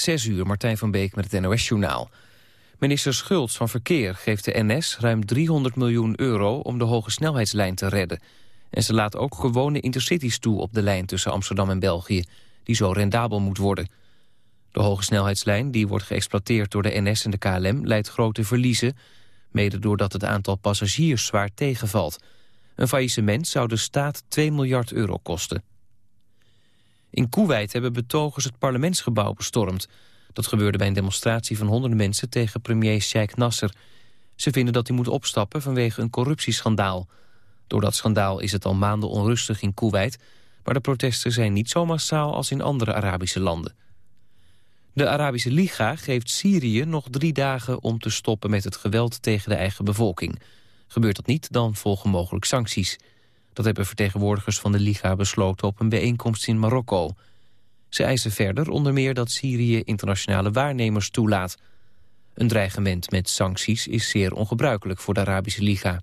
Zes uur, Martijn van Beek met het NOS-journaal. Minister Schultz van Verkeer geeft de NS ruim 300 miljoen euro... om de hoge snelheidslijn te redden. En ze laat ook gewone intercities toe op de lijn tussen Amsterdam en België... die zo rendabel moet worden. De hoge snelheidslijn, die wordt geëxploiteerd door de NS en de KLM... leidt grote verliezen, mede doordat het aantal passagiers zwaar tegenvalt. Een faillissement zou de staat 2 miljard euro kosten. In Kuwait hebben betogers het parlementsgebouw bestormd. Dat gebeurde bij een demonstratie van honderden mensen tegen premier Sheikh Nasser. Ze vinden dat hij moet opstappen vanwege een corruptieschandaal. Door dat schandaal is het al maanden onrustig in Kuwait... maar de protesten zijn niet zo massaal als in andere Arabische landen. De Arabische Liga geeft Syrië nog drie dagen om te stoppen met het geweld tegen de eigen bevolking. Gebeurt dat niet, dan volgen mogelijk sancties. Dat hebben vertegenwoordigers van de Liga besloten op een bijeenkomst in Marokko. Ze eisen verder onder meer dat Syrië internationale waarnemers toelaat. Een dreigement met sancties is zeer ongebruikelijk voor de Arabische Liga.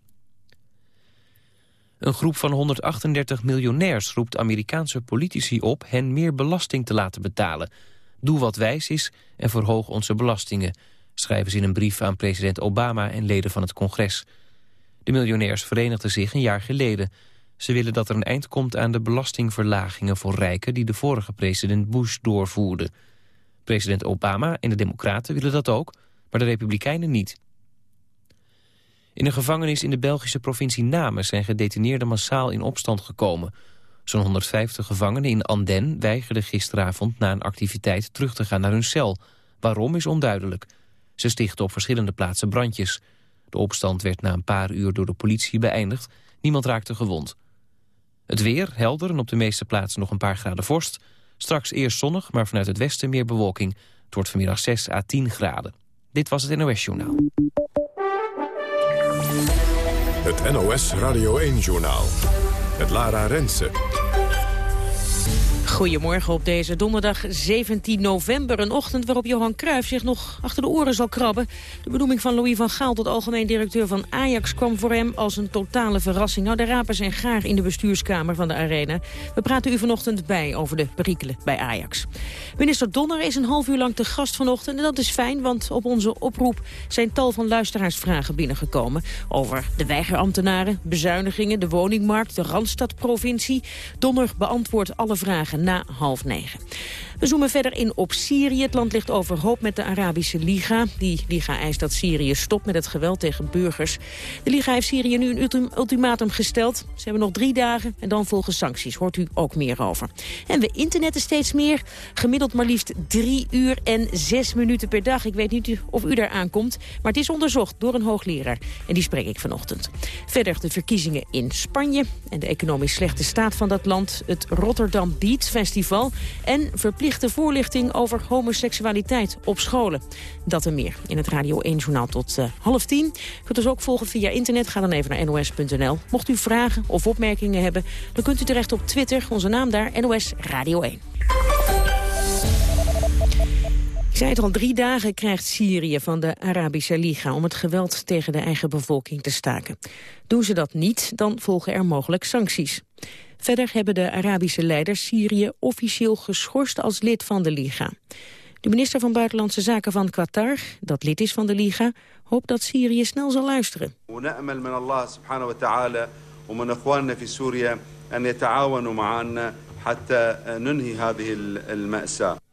Een groep van 138 miljonairs roept Amerikaanse politici op... hen meer belasting te laten betalen. Doe wat wijs is en verhoog onze belastingen... schrijven ze in een brief aan president Obama en leden van het congres. De miljonairs verenigden zich een jaar geleden... Ze willen dat er een eind komt aan de belastingverlagingen voor rijken... die de vorige president Bush doorvoerde. President Obama en de Democraten willen dat ook, maar de Republikeinen niet. In een gevangenis in de Belgische provincie Namen... zijn gedetineerden massaal in opstand gekomen. Zo'n 150 gevangenen in Anden weigerden gisteravond... na een activiteit terug te gaan naar hun cel. Waarom is onduidelijk. Ze stichten op verschillende plaatsen brandjes. De opstand werd na een paar uur door de politie beëindigd. Niemand raakte gewond. Het weer helder en op de meeste plaatsen nog een paar graden vorst. Straks eerst zonnig, maar vanuit het westen meer bewolking. Het wordt vanmiddag 6 à 10 graden. Dit was het NOS Journaal. Het NOS Radio 1 Journaal. Het Lara Rensen. Goedemorgen op deze donderdag 17 november. Een ochtend waarop Johan Cruijff zich nog achter de oren zal krabben. De benoeming van Louis van Gaal tot algemeen directeur van Ajax... kwam voor hem als een totale verrassing. Nou, de rapen zijn graag in de bestuurskamer van de Arena. We praten u vanochtend bij over de perikelen bij Ajax. Minister Donner is een half uur lang te gast vanochtend. En dat is fijn, want op onze oproep zijn tal van luisteraarsvragen binnengekomen. Over de weigerambtenaren, bezuinigingen, de woningmarkt, de Randstadprovincie. Donner beantwoordt alle vragen na half negen. We zoomen verder in op Syrië. Het land ligt overhoop met de Arabische Liga. Die Liga eist dat Syrië stopt met het geweld tegen burgers. De Liga heeft Syrië nu een ultimatum gesteld. Ze hebben nog drie dagen en dan volgen sancties. Hoort u ook meer over. En we internetten steeds meer. Gemiddeld maar liefst drie uur en zes minuten per dag. Ik weet niet of u daar aankomt, maar het is onderzocht door een hoogleraar. En die spreek ik vanochtend. Verder de verkiezingen in Spanje en de economisch slechte staat van dat land. Het Rotterdam Beat Festival en verplicht verplichte voorlichting over homoseksualiteit op scholen. Dat en meer in het Radio 1-journaal tot uh, half tien. Kunt ons ook volgen via internet. Ga dan even naar nos.nl. Mocht u vragen of opmerkingen hebben, dan kunt u terecht op Twitter. Onze naam daar, NOS Radio 1. Ik zei het al, drie dagen krijgt Syrië van de Arabische Liga... om het geweld tegen de eigen bevolking te staken. Doen ze dat niet, dan volgen er mogelijk sancties. Verder hebben de Arabische leiders Syrië officieel geschorst als lid van de Liga. De minister van Buitenlandse Zaken van Qatar, dat lid is van de Liga, hoopt dat Syrië snel zal luisteren.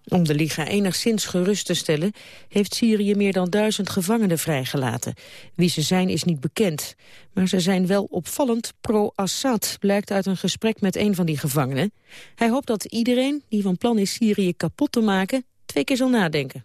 Om de Liga enigszins gerust te stellen... heeft Syrië meer dan duizend gevangenen vrijgelaten. Wie ze zijn is niet bekend. Maar ze zijn wel opvallend pro-Assad... blijkt uit een gesprek met een van die gevangenen. Hij hoopt dat iedereen die van plan is Syrië kapot te maken... twee keer zal nadenken.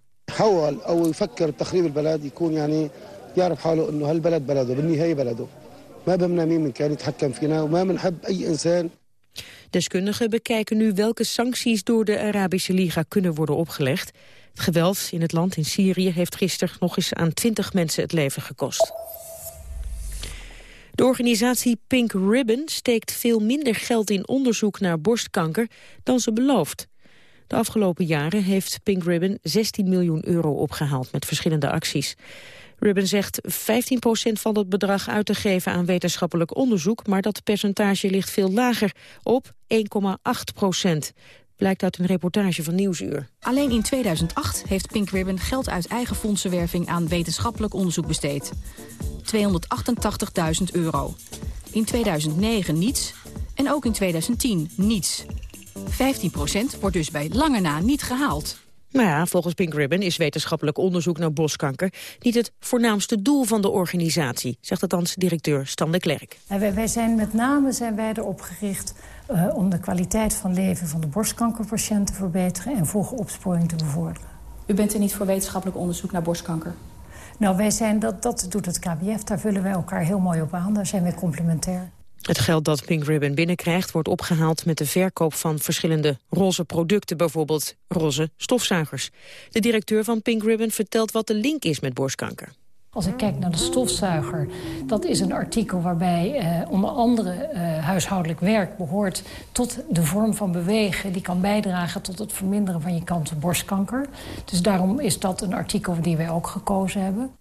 Deskundigen bekijken nu welke sancties door de Arabische Liga kunnen worden opgelegd. Het geweld in het land in Syrië heeft gisteren nog eens aan 20 mensen het leven gekost. De organisatie Pink Ribbon steekt veel minder geld in onderzoek naar borstkanker dan ze belooft. De afgelopen jaren heeft Pink Ribbon 16 miljoen euro opgehaald met verschillende acties. Ribbon zegt 15% van het bedrag uit te geven aan wetenschappelijk onderzoek, maar dat percentage ligt veel lager, op 1,8%. Blijkt uit een reportage van Nieuwsuur. Alleen in 2008 heeft Pink Ribbon geld uit eigen fondsenwerving aan wetenschappelijk onderzoek besteed. 288.000 euro. In 2009 niets en ook in 2010 niets. 15% wordt dus bij lange na niet gehaald. Maar ja, volgens Pink Ribbon is wetenschappelijk onderzoek naar borstkanker niet het voornaamste doel van de organisatie, zegt althans directeur Stan de Klerk. Wij, wij zijn met name zijn wij erop gericht uh, om de kwaliteit van leven van de borstkankerpatiënt te verbeteren en vroege opsporing te bevorderen. U bent er niet voor wetenschappelijk onderzoek naar borstkanker? Nou, wij zijn, dat, dat doet het KBF, daar vullen wij elkaar heel mooi op aan. Daar zijn wij complementair. Het geld dat Pink Ribbon binnenkrijgt wordt opgehaald met de verkoop van verschillende roze producten, bijvoorbeeld roze stofzuigers. De directeur van Pink Ribbon vertelt wat de link is met borstkanker. Als ik kijk naar de stofzuiger, dat is een artikel waarbij eh, onder andere eh, huishoudelijk werk behoort tot de vorm van bewegen die kan bijdragen tot het verminderen van je kans op borstkanker. Dus daarom is dat een artikel die wij ook gekozen hebben.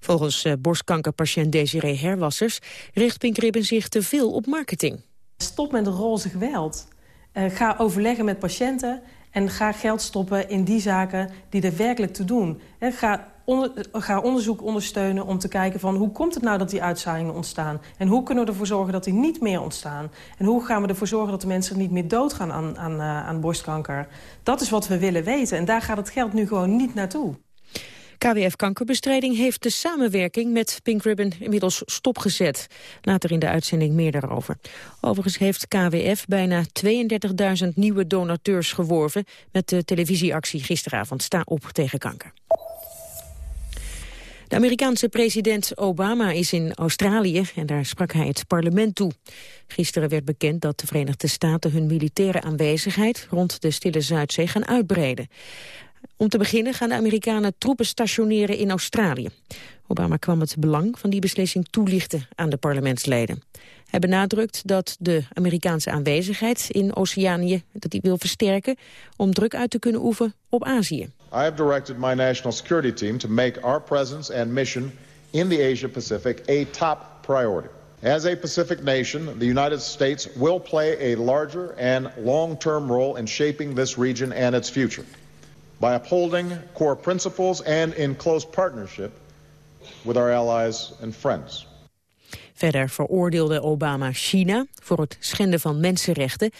Volgens uh, borstkankerpatiënt Desiree Herwassers richt Pink Ribbon zich te veel op marketing. Stop met roze geweld. Uh, ga overleggen met patiënten en ga geld stoppen in die zaken die er werkelijk te doen. Ga, onder, ga, onderzoek ondersteunen om te kijken van hoe komt het nou dat die uitzaaiingen ontstaan? En hoe kunnen we ervoor zorgen dat die niet meer ontstaan? En hoe gaan we ervoor zorgen dat de mensen niet meer doodgaan aan, aan, aan borstkanker? Dat is wat we willen weten en daar gaat het geld nu gewoon niet naartoe. KWF Kankerbestrijding heeft de samenwerking met Pink Ribbon inmiddels stopgezet. Later in de uitzending meer daarover. Overigens heeft KWF bijna 32.000 nieuwe donateurs geworven... met de televisieactie gisteravond Sta op tegen kanker. De Amerikaanse president Obama is in Australië en daar sprak hij het parlement toe. Gisteren werd bekend dat de Verenigde Staten hun militaire aanwezigheid rond de Stille Zuidzee gaan uitbreiden. Om te beginnen gaan de Amerikanen troepen stationeren in Australië. Obama kwam het belang van die beslissing toelichten aan de parlementsleden. Hij benadrukt dat de Amerikaanse aanwezigheid in Oceanië dat hij wil versterken om druk uit te kunnen oefenen op Azië. I have directed my national security team to make our presence and mission in the Asia Pacific a top priority. As a Pacific nation, the United States will play a larger and long-term role in shaping this region and its future by upholding core principles and in close partnership with our allies and friends. Verder veroordeelde Obama China voor het schenden van mensenrechten.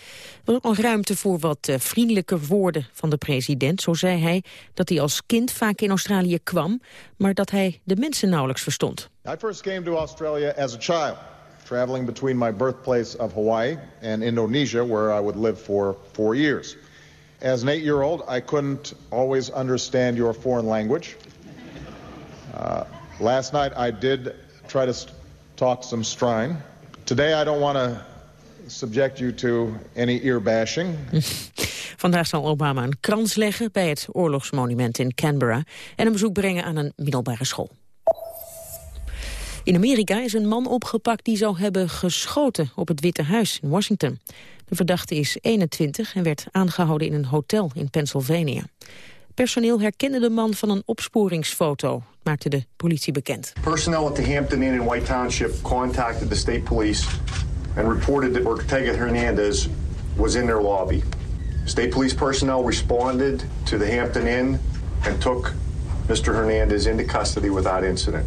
Er was ook ruimte voor wat uh, vriendelijke woorden van de president. Zo zei hij dat hij als kind vaak in Australië kwam, maar dat hij de mensen nauwelijks verstond. I first came to Australia as a child, traveling between my birthplace of Hawaii and Indonesia, where I would live for four years. As an eight-year-old, I couldn't always understand your foreign language. Uh, last night, I did try to talk some Strine. Today, I don't want to subject you to any ear bashing. Vandaag zal Obama een krans leggen bij het oorlogsmonument in Canberra... en een bezoek brengen aan een middelbare school. In Amerika is een man opgepakt die zou hebben geschoten op het Witte Huis in Washington. De verdachte is 21 en werd aangehouden in een hotel in Pennsylvania. Personeel herkende de man van een opsporingsfoto, maakte de politie bekend. Personnel at the Hampton Inn in White Township contacted the state police and reported that Ortega Hernandez was in their lobby. State police personnel responded to the Hampton Inn and took Mr. Hernandez into custody without incident.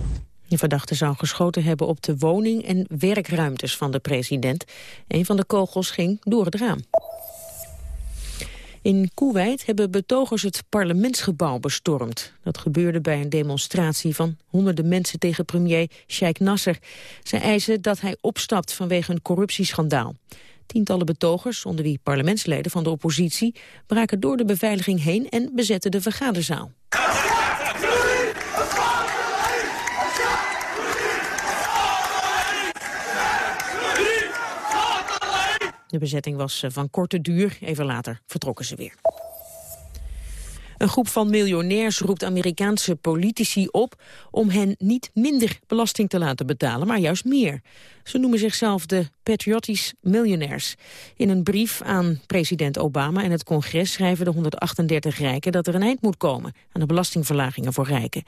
De verdachte zou geschoten hebben op de woning en werkruimtes van de president. Een van de kogels ging door het raam. In Kuwait hebben betogers het parlementsgebouw bestormd. Dat gebeurde bij een demonstratie van honderden mensen tegen premier Sheikh Nasser. Zij eisen dat hij opstapt vanwege een corruptieschandaal. Tientallen betogers, onder wie parlementsleden van de oppositie... braken door de beveiliging heen en bezetten de vergaderzaal. De bezetting was eh, van korte duur. Even later vertrokken ze weer. Een groep van miljonairs roept Amerikaanse politici op om hen niet minder belasting te laten betalen, maar juist meer. Ze noemen zichzelf de Patriotisch Millionaires. In een brief aan president Obama en het congres schrijven de 138 rijken dat er een eind moet komen aan de belastingverlagingen voor rijken.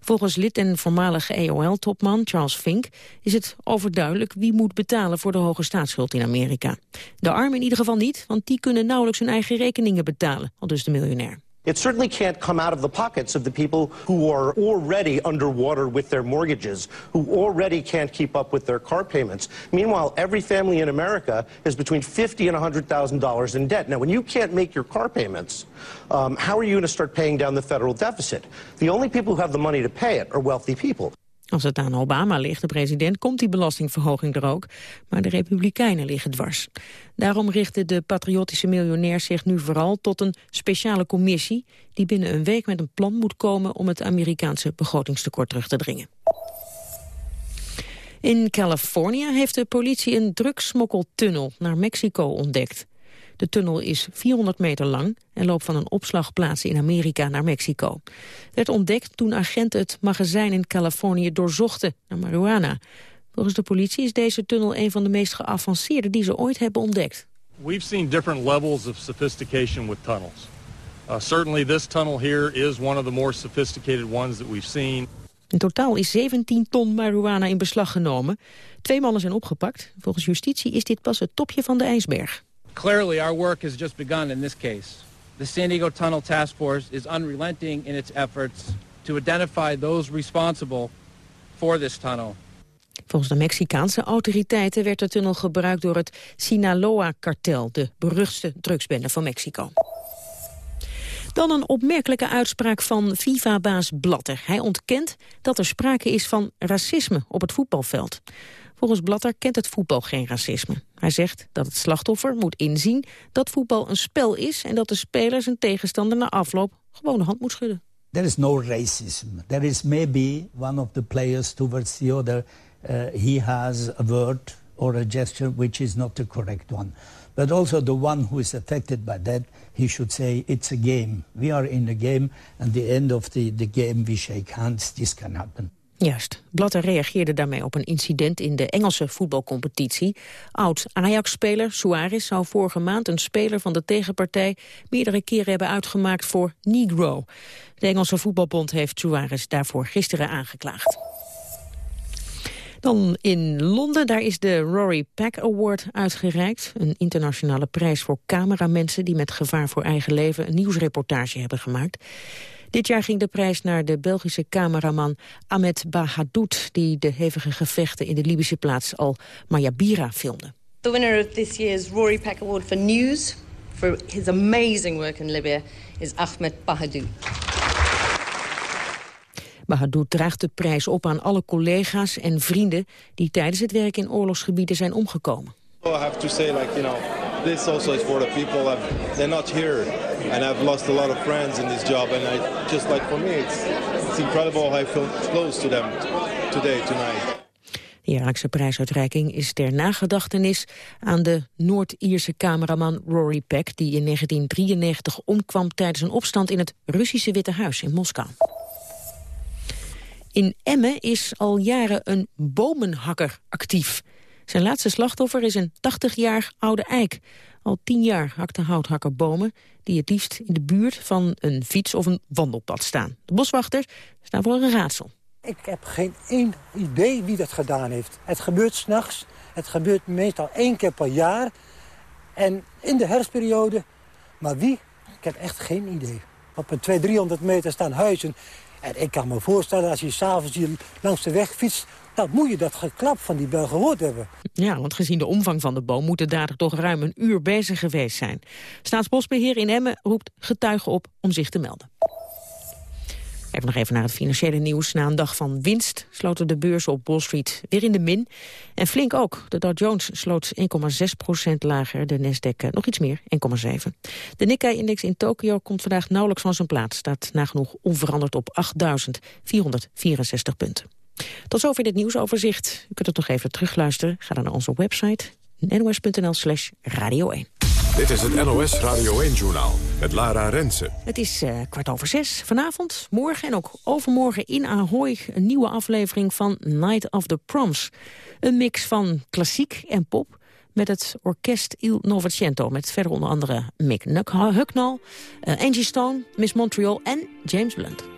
Volgens lid en voormalige EOL-topman Charles Fink is het overduidelijk wie moet betalen voor de hoge staatsschuld in Amerika. De armen in ieder geval niet, want die kunnen nauwelijks hun eigen rekeningen betalen, al dus de miljonair. It certainly can't come out of the pockets of the people who are already underwater with their mortgages, who already can't keep up with their car payments. Meanwhile, every family in America is between fifty and $100,000 in debt. Now, when you can't make your car payments, um, how are you going to start paying down the federal deficit? The only people who have the money to pay it are wealthy people. Als het aan Obama ligt, de president, komt die belastingverhoging er ook. Maar de Republikeinen liggen dwars. Daarom richten de patriotische miljonairs zich nu vooral tot een speciale commissie... die binnen een week met een plan moet komen om het Amerikaanse begrotingstekort terug te dringen. In Californië heeft de politie een drugsmokkeltunnel naar Mexico ontdekt. De tunnel is 400 meter lang en loopt van een opslagplaats in Amerika naar Mexico. Het werd ontdekt toen agenten het magazijn in Californië doorzochten naar marijuana. Volgens de politie is deze tunnel een van de meest geavanceerde die ze ooit hebben ontdekt. We've seen different levels of sophistication with tunnels. Uh, certainly this tunnel here is one of the more sophisticated ones that we've seen. In totaal is 17 ton marijuana in beslag genomen. Twee mannen zijn opgepakt. Volgens justitie is dit pas het topje van de ijsberg. Clearly, our work has just begun in this case. The San Diego Tunnel Task Force is unrelenting in its efforts to identify those responsible for this tunnel. Volgens de Mexicaanse autoriteiten werd de tunnel gebruikt door het Sinaloa-kartel, de beruchtste drugsbende van Mexico. Dan een opmerkelijke uitspraak van FIFA-baas Blatter. Hij ontkent dat er sprake is van racisme op het voetbalveld. Volgens Blatter kent het voetbal geen racisme. Hij zegt dat het slachtoffer moet inzien dat voetbal een spel is... en dat de speler zijn tegenstander na afloop gewoon de hand moet schudden. There is no racism. There is maybe one of the players towards the other. Uh, he has a word or a gesture which is not the correct one. But also the one who is affected by that, he should say, it's a game. We are in a game, and the end of the, the game we shake hands. This can happen. Juist. Blatter reageerde daarmee op een incident in de Engelse voetbalcompetitie. Oud-Ajax-speler Suarez zou vorige maand een speler van de tegenpartij... meerdere keren hebben uitgemaakt voor Negro. De Engelse voetbalbond heeft Suarez daarvoor gisteren aangeklaagd. Dan in Londen, daar is de Rory Pack Award uitgereikt. Een internationale prijs voor cameramensen die met gevaar voor eigen leven een nieuwsreportage hebben gemaakt. Dit jaar ging de prijs naar de Belgische cameraman Ahmed Bahadoud... die de hevige gevechten in de Libische plaats al Mayabira filmde. The winner of this year's Rory Peck Award for News... for his amazing work in Libya is Ahmed Bahadoud. Bahadoud draagt de prijs op aan alle collega's en vrienden... die tijdens het werk in oorlogsgebieden zijn omgekomen. I have to say, like, you know, this also is for the people that they're not here. And I've lost a lot of friends in this job. And I just like for me, it's, it's incredible how I feel close to them today, tonight. De jaarlijkse prijsuitreiking is ter nagedachtenis aan de Noord-Ierse cameraman Rory Peck... die in 1993 omkwam tijdens een opstand in het Russische Witte Huis in Moskou. In Emmen is al jaren een bomenhakker actief. Zijn laatste slachtoffer is een 80 jaar oude eik. Al tien jaar hakt de houthakker bomen die het liefst in de buurt van een fiets of een wandelpad staan. De boswachters staan voor een raadsel. Ik heb geen één idee wie dat gedaan heeft. Het gebeurt s'nachts, het gebeurt meestal één keer per jaar. En in de herfstperiode, maar wie? Ik heb echt geen idee. Op een 200, 300 meter staan huizen. En ik kan me voorstellen, als je s'avonds hier langs de weg fietst... dan moet je dat geklap van die bel gehoord hebben. Ja, want gezien de omvang van de boom moet de dader toch ruim een uur bezig geweest zijn. Staatsbosbeheer in Emmen roept getuigen op om zich te melden. Even nog even naar het financiële nieuws. Na een dag van winst sloten de beurzen op Wall Street weer in de min. En flink ook. De Dow Jones sloot 1,6% lager. De Nasdaq eh, nog iets meer, 1,7. De Nikkei-index in Tokio komt vandaag nauwelijks van zijn plaats. Staat nagenoeg onveranderd op 8.464 punten. Tot zover dit nieuwsoverzicht. U kunt het nog even terugluisteren. Ga dan naar onze website nos.nl slash radio 1. Dit is het NOS Radio 1-journaal met Lara Rensen. Het is uh, kwart over zes. Vanavond, morgen en ook overmorgen in Ahoy... een nieuwe aflevering van Night of the Proms. Een mix van klassiek en pop met het orkest Il Novecento... met verder onder andere Mick Hucknall, uh, Angie Stone, Miss Montreal en James Blunt.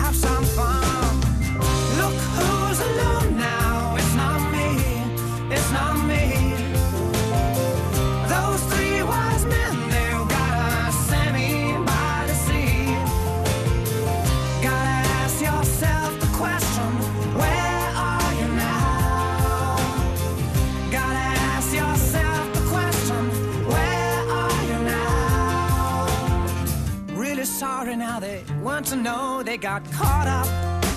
to know they got caught up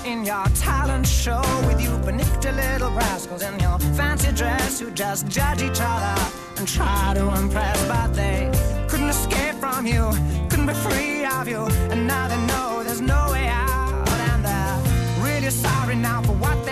in your talent show with you benicta little rascals in your fancy dress who just judge each other and try to impress but they couldn't escape from you couldn't be free of you and now they know there's no way out. And they're really sorry now for what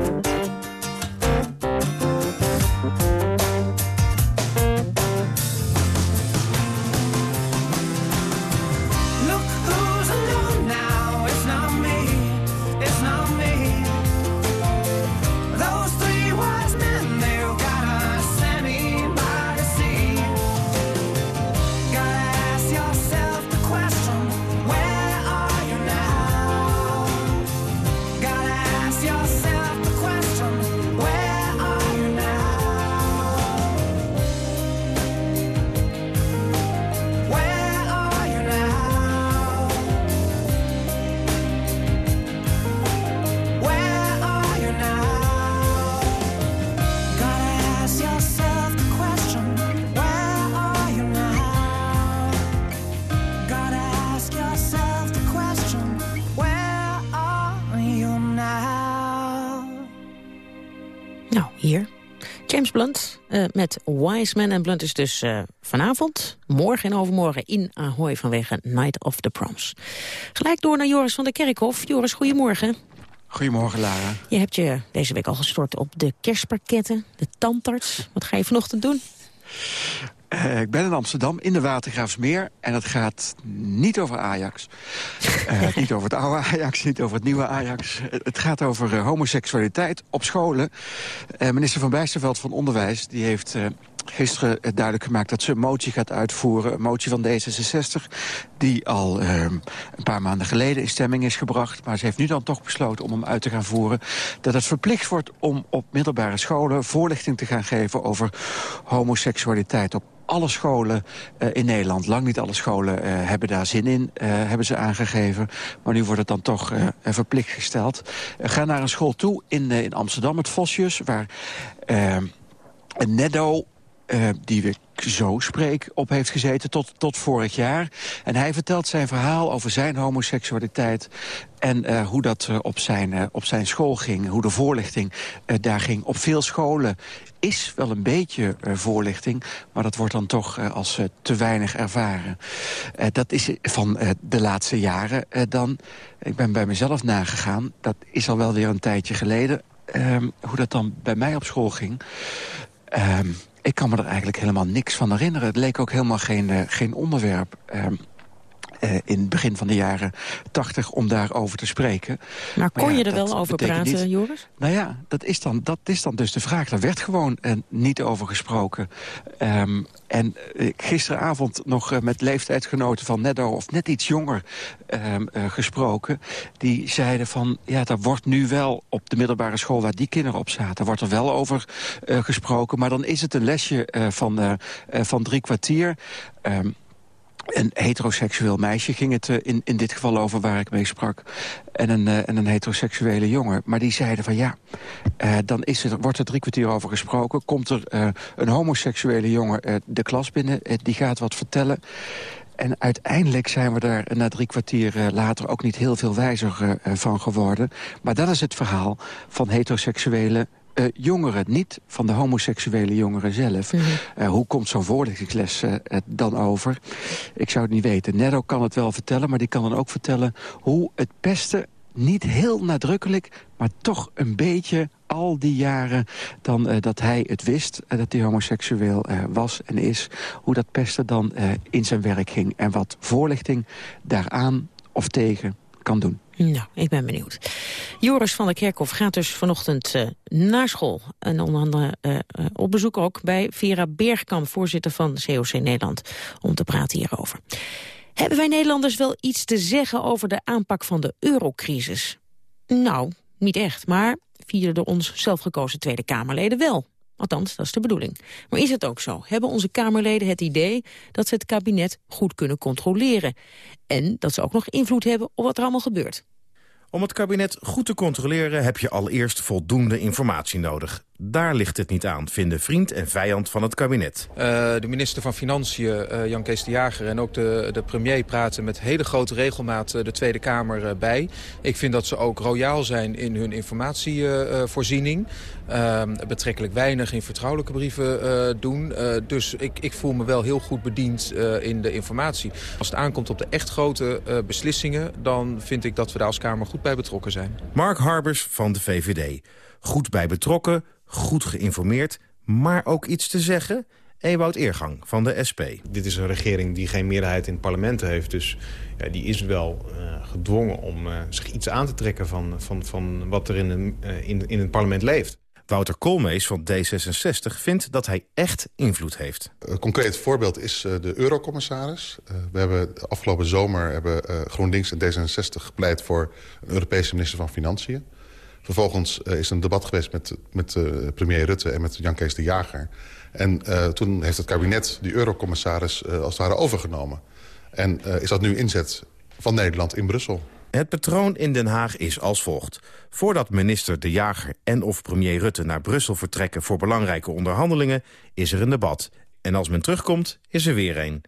Bye. Eh, met Wise Man. En Blunt is dus eh, vanavond, morgen en overmorgen in Ahoy vanwege Night of the Proms. Gelijk door naar Joris van der Kerkhof. Joris, goedemorgen. Goedemorgen, Lara. Je hebt je deze week al gestort op de kerstpakketten, de tandarts. Wat ga je vanochtend doen? Eh, ik ben in Amsterdam, in de Watergraafsmeer. En het gaat niet over Ajax. Eh, niet over het oude Ajax, niet over het nieuwe Ajax. Het gaat over eh, homoseksualiteit op scholen. Minister Van Bijsterveld van Onderwijs die heeft... Gisteren eh, duidelijk gemaakt dat ze een motie gaat uitvoeren. Een motie van D66 die al eh, een paar maanden geleden in stemming is gebracht. Maar ze heeft nu dan toch besloten om hem uit te gaan voeren. Dat het verplicht wordt om op middelbare scholen voorlichting te gaan geven over homoseksualiteit. Op alle scholen eh, in Nederland, lang niet alle scholen eh, hebben daar zin in, hebben ze aangegeven. Maar nu wordt het dan toch verplicht gesteld. Ga naar een school toe in, in Amsterdam, het Vosjes, waar eh, eh, die ik zo spreek, op heeft gezeten tot, tot vorig jaar. En hij vertelt zijn verhaal over zijn homoseksualiteit... en eh, hoe dat eh, op, zijn, op zijn school ging, hoe de voorlichting daar ging. Op veel scholen is wel een beetje voorlichting... maar dat wordt dan toch als te weinig ervaren. Dat is van de laatste jaren dan. Ik ben bij mezelf nagegaan, dat is al wel weer een tijdje geleden... ehm, hoe dat dan bij mij op school ging... Ehm, ik kan me er eigenlijk helemaal niks van herinneren. Het leek ook helemaal geen, geen onderwerp. Ehm, uh, in het begin van de jaren tachtig om daarover te spreken. Maar kon je er wel over praten, niet, Joris? Nou ja, dat is, dan, dat is dan dus de vraag. Daar werd gewoon uh, niet over gesproken. Um, en uh, gisteravond nog met leeftijdsgenoten van net of net iets jonger um, gesproken. Die zeiden van, ja, daar wordt nu wel op de middelbare school waar die kinderen op zaten... wordt er wel over gesproken, maar dan is het een lesje van, van drie kwartier... Um, een heteroseksueel meisje ging het uh, in, in dit geval over waar ik mee sprak. En een, uh, en een heteroseksuele jongen. Maar die zeiden van ja, uh, dan is er, wordt er drie kwartier over gesproken. Komt er een homoseksuele jongen de klas binnen, die gaat wat vertellen. En uiteindelijk zijn we daar na drie kwartier later ook niet heel veel wijzer van geworden. Maar dat is het verhaal van heteroseksuele uh, jongeren, niet van de homoseksuele jongeren zelf. Mm -hmm. uh, hoe komt zo'n voorlichtingsles uh, dan over? Ik zou het niet weten. Netto kan het wel vertellen, maar die kan dan ook vertellen... hoe het pesten niet heel nadrukkelijk, maar toch een beetje al die jaren dan uh, dat hij het wist, uh, dat hij homoseksueel uh, was en is, hoe dat pesten dan in zijn werk ging en wat voorlichting daaraan of tegen kan doen. Nou, ik ben benieuwd. Joris van der Kerkhof gaat dus vanochtend uh, naar school. En onder andere uh, op bezoek ook bij Vera Bergkamp, voorzitter van COC Nederland, om te praten hierover. Hebben wij Nederlanders wel iets te zeggen over de aanpak van de eurocrisis? Nou, niet echt, maar vierde door ons zelfgekozen Tweede Kamerleden wel. Althans, dat is de bedoeling. Maar is het ook zo? Hebben onze Kamerleden het idee dat ze het kabinet goed kunnen controleren? En dat ze ook nog invloed hebben op wat er allemaal gebeurt? Om het kabinet goed te controleren heb je allereerst voldoende informatie nodig. Daar ligt het niet aan, vinden vriend en vijand van het kabinet. Uh, de minister van Financiën, uh, Jan Kees de Jager... en ook de, de premier praten met hele grote regelmaat uh, de Tweede Kamer bij. Ik vind dat ze ook royaal zijn in hun informatievoorziening. Ehm, betrekkelijk weinig in vertrouwelijke brieven doen. dus ik, ik voel me wel heel goed bediend in de informatie. Als het aankomt op de echt grote beslissingen... dan vind ik dat we daar als Kamer goed bij betrokken zijn. Mark Harbers van de VVD. Goed bij betrokken goed geïnformeerd, maar ook iets te zeggen? Ewout Eergang van de SP. Dit is een regering die geen meerderheid in het parlement heeft. Dus ja, die is wel uh, gedwongen om uh, zich iets aan te trekken... van, van, van wat er in, een, uh, in, in het parlement leeft. Wouter Koolmees van D66 vindt dat hij echt invloed heeft. Een concreet voorbeeld is de eurocommissaris. We hebben afgelopen zomer hebben GroenLinks en D66 gepleit... voor een Europese minister van Financiën. Vervolgens uh, is een debat geweest met, met uh, premier Rutte en met Jan Kees de Jager. En uh, toen heeft het kabinet die eurocommissaris als het ware overgenomen. En is dat nu inzet van Nederland in Brussel. Het patroon in Den Haag is als volgt. Voordat minister De Jager en of premier Rutte naar Brussel vertrekken... voor belangrijke onderhandelingen, is er een debat. En als men terugkomt, is er weer een.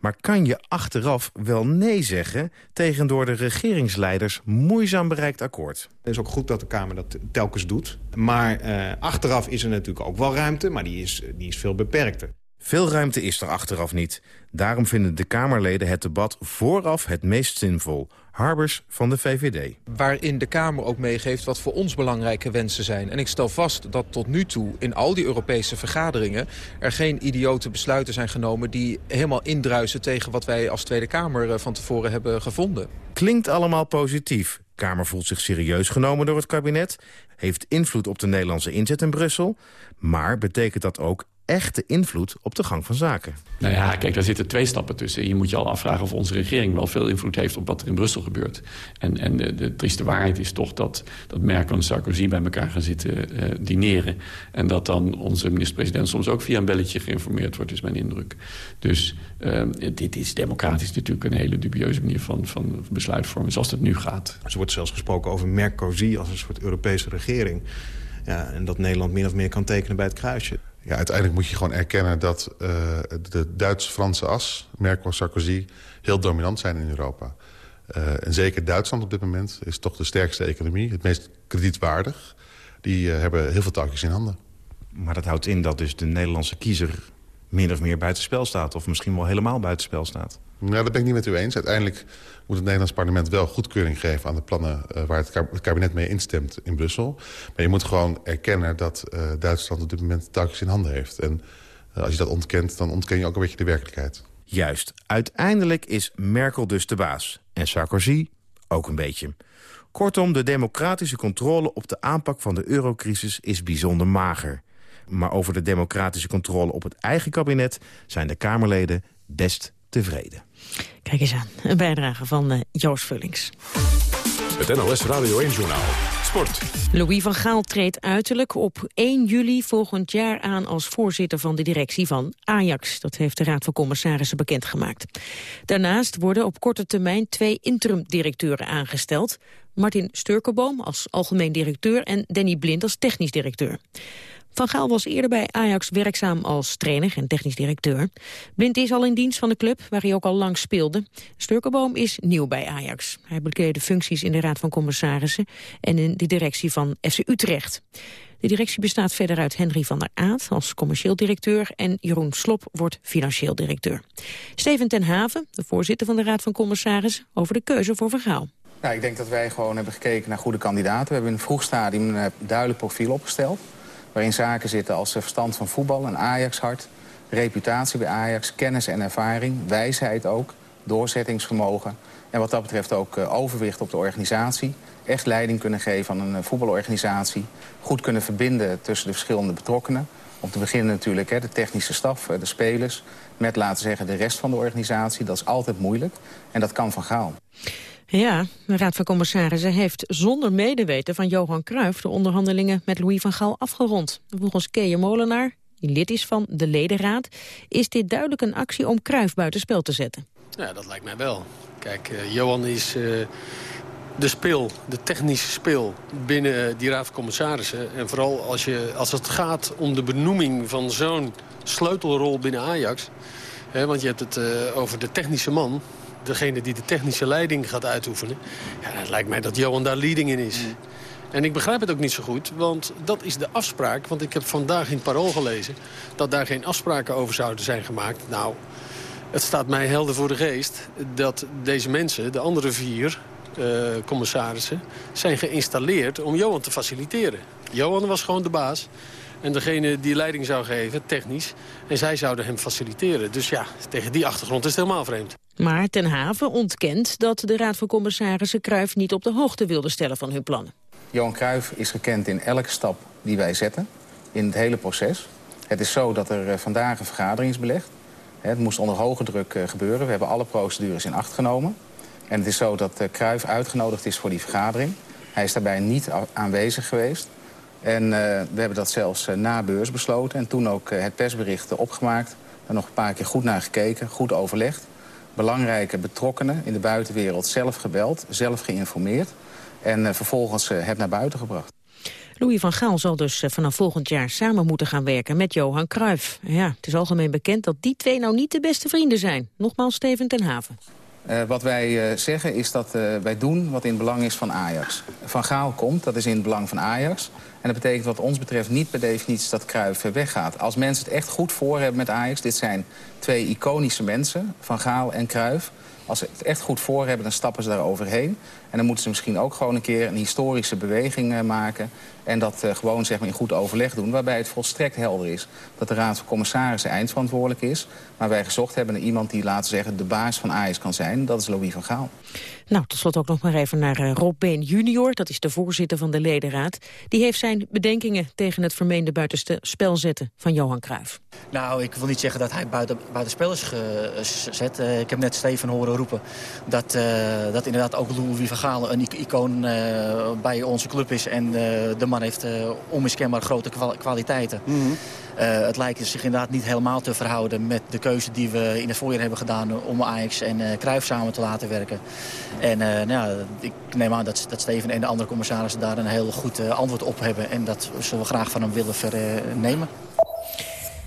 Maar kan je achteraf wel nee zeggen tegen door de regeringsleiders moeizaam bereikt akkoord? Het is ook goed dat de Kamer dat telkens doet. Maar uh, achteraf is er natuurlijk ook wel ruimte, maar die is, die is veel beperkter. Veel ruimte is er achteraf niet. Daarom vinden de Kamerleden het debat vooraf het meest zinvol. Harbers van de VVD. Waarin de Kamer ook meegeeft wat voor ons belangrijke wensen zijn. En ik stel vast dat tot nu toe in al die Europese vergaderingen... er geen idiote besluiten zijn genomen die helemaal indruisen... tegen wat wij als Tweede Kamer eh, van tevoren hebben gevonden. Klinkt allemaal positief. Kamer voelt zich serieus genomen door het kabinet... heeft invloed op de Nederlandse inzet in Brussel... maar betekent dat ook echte invloed op de gang van zaken. Nou ja, kijk, daar zitten twee stappen tussen. Je moet je al afvragen of onze regering wel veel invloed heeft... op wat er in Brussel gebeurt. En, en de, de trieste waarheid is toch dat, dat Merkel en Sarkozy bij elkaar gaan zitten uh, dineren. En dat dan onze minister-president soms ook via een belletje geïnformeerd wordt, is mijn indruk. Dus uh, dit is democratisch natuurlijk een hele dubieuze manier van, van besluitvorming, zoals het nu gaat. Er wordt zelfs gesproken over Merkozy als een soort Europese regering. Ja, en dat Nederland min of meer kan tekenen bij het kruisje. Ja, uiteindelijk moet je gewoon erkennen dat uh, de Duits-Franse as, Merkel Sarkozy, heel dominant zijn in Europa. Uh, en zeker Duitsland op dit moment is toch de sterkste economie, het meest kredietwaardig. Die uh, hebben heel veel touwtjes in handen. Maar dat houdt in dat dus de Nederlandse kiezer min of meer buitenspel staat. Of misschien wel helemaal buitenspel staat. Nou, dat ben ik niet met u eens. Uiteindelijk moet het Nederlands parlement wel goedkeuring geven... aan de plannen uh, waar het kabinet mee instemt in Brussel. Maar je moet gewoon erkennen dat uh, Duitsland op dit moment touwtjes in handen heeft. En uh, als je dat ontkent, dan ontken je ook een beetje de werkelijkheid. Juist. Uiteindelijk is Merkel dus de baas. En Sarkozy ook een beetje. Kortom, de democratische controle op de aanpak van de eurocrisis is bijzonder mager. Maar over de democratische controle op het eigen kabinet... zijn de Kamerleden best tevreden. Kijk eens aan, een bijdrage van uh, Joost Vullings. Het NOS Radio 1-journaal. Sport. Louis van Gaal treedt uiterlijk op 1 juli volgend jaar aan als voorzitter van de directie van Ajax. Dat heeft de Raad van Commissarissen bekendgemaakt. Daarnaast worden op korte termijn twee interim-directeuren aangesteld. Martin Sturkenboom als algemeen directeur en Danny Blind als technisch directeur. Van Gaal was eerder bij Ajax werkzaam als trainer en technisch directeur. Blind is al in dienst van de club, waar hij ook al lang speelde. Sturkenboom is nieuw bij Ajax. Hij bekleedde functies in de Raad van Commissarissen en in de directie van FC Utrecht. De directie bestaat verder uit Henry van der Aat als commercieel directeur... en Jeroen Slop wordt financieel directeur. Steven ten Haven, de voorzitter van de Raad van Commissarissen... over de keuze voor Van Gaal. Nou, ik denk dat wij gewoon hebben gekeken naar goede kandidaten. We hebben in een vroeg stadium een duidelijk profiel opgesteld waarin zaken zitten als verstand van voetbal, een Ajax-hart... reputatie bij Ajax, kennis en ervaring, wijsheid ook, doorzettingsvermogen... en wat dat betreft ook uh, overwicht op de organisatie. Echt leiding kunnen geven aan een uh, voetbalorganisatie. Goed kunnen verbinden tussen de verschillende betrokkenen. Om te beginnen natuurlijk de technische staf, uh, de spelers... met, laten zeggen, de rest van de organisatie. Dat is altijd moeilijk en dat kan van Gaal. Ja, de Raad van Commissarissen heeft zonder medeweten van Johan Cruijff... de onderhandelingen met Louis van Gaal afgerond. Volgens Keeën Molenaar, die lid is van de ledenraad... is dit duidelijk een actie om Cruijff buitenspel te zetten. Ja, dat lijkt mij wel. Kijk, uh, Johan is uh, de speel, de technische speel binnen die Raad van Commissarissen. En vooral als, je, als het gaat om de benoeming van zo'n sleutelrol binnen Ajax... Want je hebt het over de technische man degene die de technische leiding gaat uitoefenen... Ja, het lijkt mij dat Johan daar leading in is. Mm. En ik begrijp het ook niet zo goed, want dat is de afspraak. Want ik heb vandaag in het Parool gelezen dat daar geen afspraken over zouden zijn gemaakt. Nou, het staat mij helder voor de geest dat deze mensen, de andere vier uh, commissarissen... zijn geïnstalleerd om Johan te faciliteren. Johan was gewoon de baas. En degene die leiding zou geven, technisch. En zij zouden hem faciliteren. Dus ja, tegen die achtergrond is het helemaal vreemd. Maar Ten Haven ontkent dat de Raad van Commissarissen Cruijff niet op de hoogte wilde stellen van hun plannen. Johan Cruijff is gekend in elke stap die wij zetten, in het hele proces. Het is zo dat er vandaag een vergadering is belegd. Het moest onder hoge druk gebeuren. We hebben alle procedures in acht genomen. En het is zo dat Cruijff uitgenodigd is voor die vergadering. Hij is daarbij niet aanwezig geweest. En uh, we hebben dat zelfs uh, na beurs besloten. En toen ook uh, het persbericht opgemaakt. Daar nog een paar keer goed naar gekeken, goed overlegd. Belangrijke betrokkenen in de buitenwereld zelf gebeld, zelf geïnformeerd. En vervolgens het naar buiten gebracht. Louis van Gaal zal dus vanaf volgend jaar samen moeten gaan werken met Johan Cruijff. Ja, het is algemeen bekend dat die twee nou niet de beste vrienden zijn. Nogmaals Steven ten Haven. Uh, wat wij uh, zeggen is dat uh, wij doen wat in het belang is van Ajax. Van Gaal komt, dat is in het belang van Ajax. En dat betekent wat ons betreft niet per definitie dat Cruijff weggaat. Als mensen het echt goed voor hebben met Ajax... dit zijn twee iconische mensen, Van Gaal en Cruijff... Als ze het echt goed voor hebben, dan stappen ze daar overheen. En dan moeten ze misschien ook gewoon een keer een historische beweging uh, maken. En dat uh, gewoon zeg maar, in goed overleg doen. Waarbij het volstrekt helder is dat de Raad van Commissarissen eindverantwoordelijk is. Maar wij gezocht hebben naar iemand die, laten zeggen, de baas van Ajax kan zijn. Dat is Louis van Gaal. Nou, tot slot ook nog maar even naar uh, Rob Been junior. Dat is de voorzitter van de ledenraad. Die heeft zijn bedenkingen tegen het vermeende buitenspel zetten van Johan Cruijff. Nou, ik wil niet zeggen dat hij buiten, buitenspel is gezet. Uh, ik heb net Steven horen roepen dat, uh, dat inderdaad ook Louis van Gaal een icoon uh, bij onze club is. En de heeft onmiskenbaar grote kwaliteiten. Mm -hmm. het lijkt zich inderdaad niet helemaal te verhouden met de keuze die we in het voorjaar hebben gedaan... om Ajax en Cruijff samen te laten werken. En nou ja, ik neem aan dat, dat Steven en de andere commissarissen daar een heel goed antwoord op hebben. En dat zullen we graag van hem willen vernemen.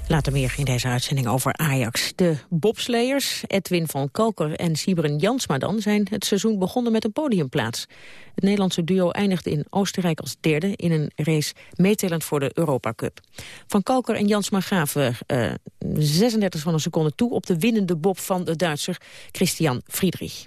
Later meer in deze uitzending over Ajax. De bobsleiers Edwin van Kalker en Sibren Jansma dan zijn het seizoen begonnen met een podiumplaats. Het Nederlandse duo eindigde in Oostenrijk als derde in een race meetellend voor de Europa Cup. Van Kalker en Jansma gaven uh, 36 van een seconde toe op de winnende bob van de Duitser Christian Friedrich.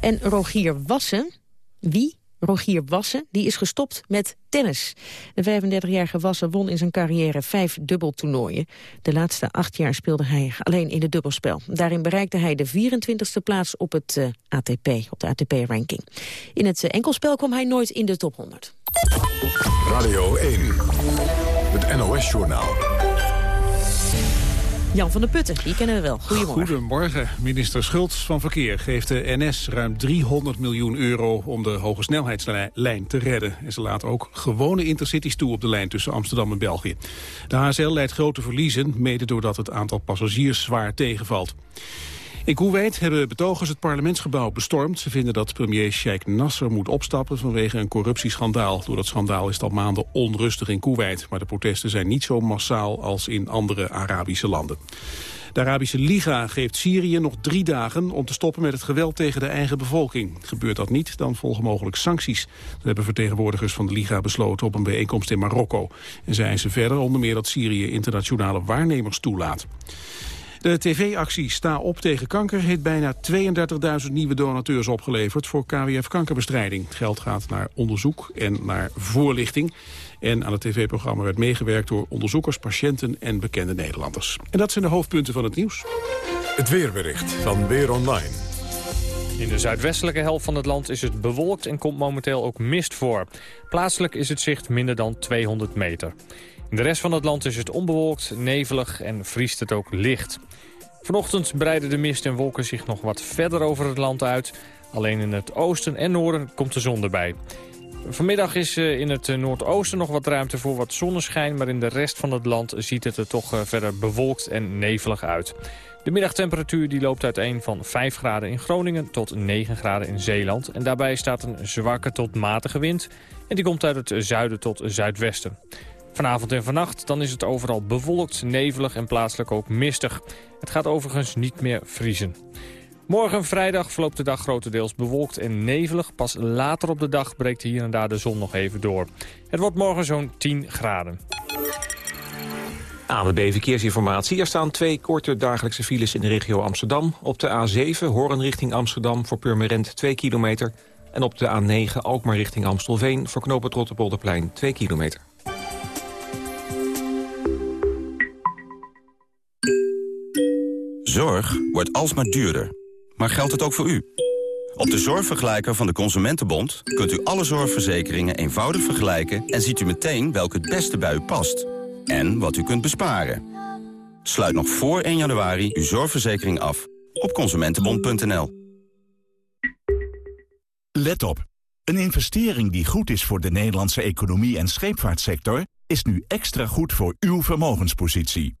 En Rogier Wassen, wie Rogier Wassen, die is gestopt met tennis. De 35-jarige Wassen won in zijn carrière vijf dubbeltoernooien. De laatste acht jaar speelde hij alleen in het dubbelspel. Daarin bereikte hij de 24e plaats op, het, eh, ATP, op de ATP-ranking. In het uh, enkelspel kwam hij nooit in de top 100. Radio 1, het NOS-journaal. Jan van der Putten, die kennen we wel. Goedemorgen. Goedemorgen. Minister Schultz van Verkeer geeft de NS ruim 300 miljoen euro om de hoge snelheidslijn te redden. En ze laat ook gewone intercities toe op de lijn tussen Amsterdam en België. De HSL leidt grote verliezen, mede doordat het aantal passagiers zwaar tegenvalt. In Kuwait hebben betogers het parlementsgebouw bestormd. Ze vinden dat premier Sheikh Nasser moet opstappen vanwege een corruptieschandaal. Door dat schandaal is het al maanden onrustig in Kuwait. Maar de protesten zijn niet zo massaal als in andere Arabische landen. De Arabische Liga geeft Syrië nog drie dagen om te stoppen met het geweld tegen de eigen bevolking. Gebeurt dat niet, dan volgen mogelijk sancties. Dat hebben vertegenwoordigers van de Liga besloten op een bijeenkomst in Marokko. En zijn ze verder onder meer dat Syrië internationale waarnemers toelaat. De tv-actie Sta op tegen kanker heeft bijna 32.000 nieuwe donateurs opgeleverd voor KWF kankerbestrijding. Het geld gaat naar onderzoek en naar voorlichting. En aan het tv-programma werd meegewerkt door onderzoekers, patiënten en bekende Nederlanders. En dat zijn de hoofdpunten van het nieuws. Het weerbericht van Weer Online. In de zuidwestelijke helft van het land is het bewolkt en komt momenteel ook mist voor. Plaatselijk is het zicht minder dan 200 meter. In de rest van het land is het onbewolkt, nevelig en vriest het ook licht. Vanochtend breiden de mist en wolken zich nog wat verder over het land uit. Alleen in het oosten en noorden komt de zon erbij. Vanmiddag is eh, in het eh, noordoosten nog wat ruimte voor wat zonneschijn... maar in de rest van het land ziet het er toch eh, verder bewolkt en nevelig uit. De middagtemperatuur die loopt uiteen van 5 graden in Groningen tot 9 graden in Zeeland. En daarbij staat een zwakke tot matige wind. En die komt uit het zuiden tot zuidwesten. Vanavond en vannacht dan is het overal bewolkt, nevelig en plaatselijk ook mistig. Het gaat overigens niet meer vriezen. Morgen vrijdag verloopt de dag grotendeels bewolkt en nevelig. Pas later op de dag breekt hier en daar de zon nog even door. Het wordt morgen zo'n 10 graden. ANWB Verkeersinformatie. Er staan twee korte dagelijkse files in de regio Amsterdam. Op de A7 Hoorn richting Amsterdam voor Purmerend 2 kilometer. En op de A9 Alkmaar richting Amstelveen voor knooppunt Rotterpolderplein 2 kilometer. Zorg wordt alsmaar duurder. Maar geldt het ook voor u? Op de Zorgvergelijker van de Consumentenbond kunt u alle zorgverzekeringen eenvoudig vergelijken... en ziet u meteen welke het beste bij u past. En wat u kunt besparen. Sluit nog voor 1 januari uw zorgverzekering af op consumentenbond.nl. Let op. Een investering die goed is voor de Nederlandse economie en scheepvaartsector... is nu extra goed voor uw vermogenspositie.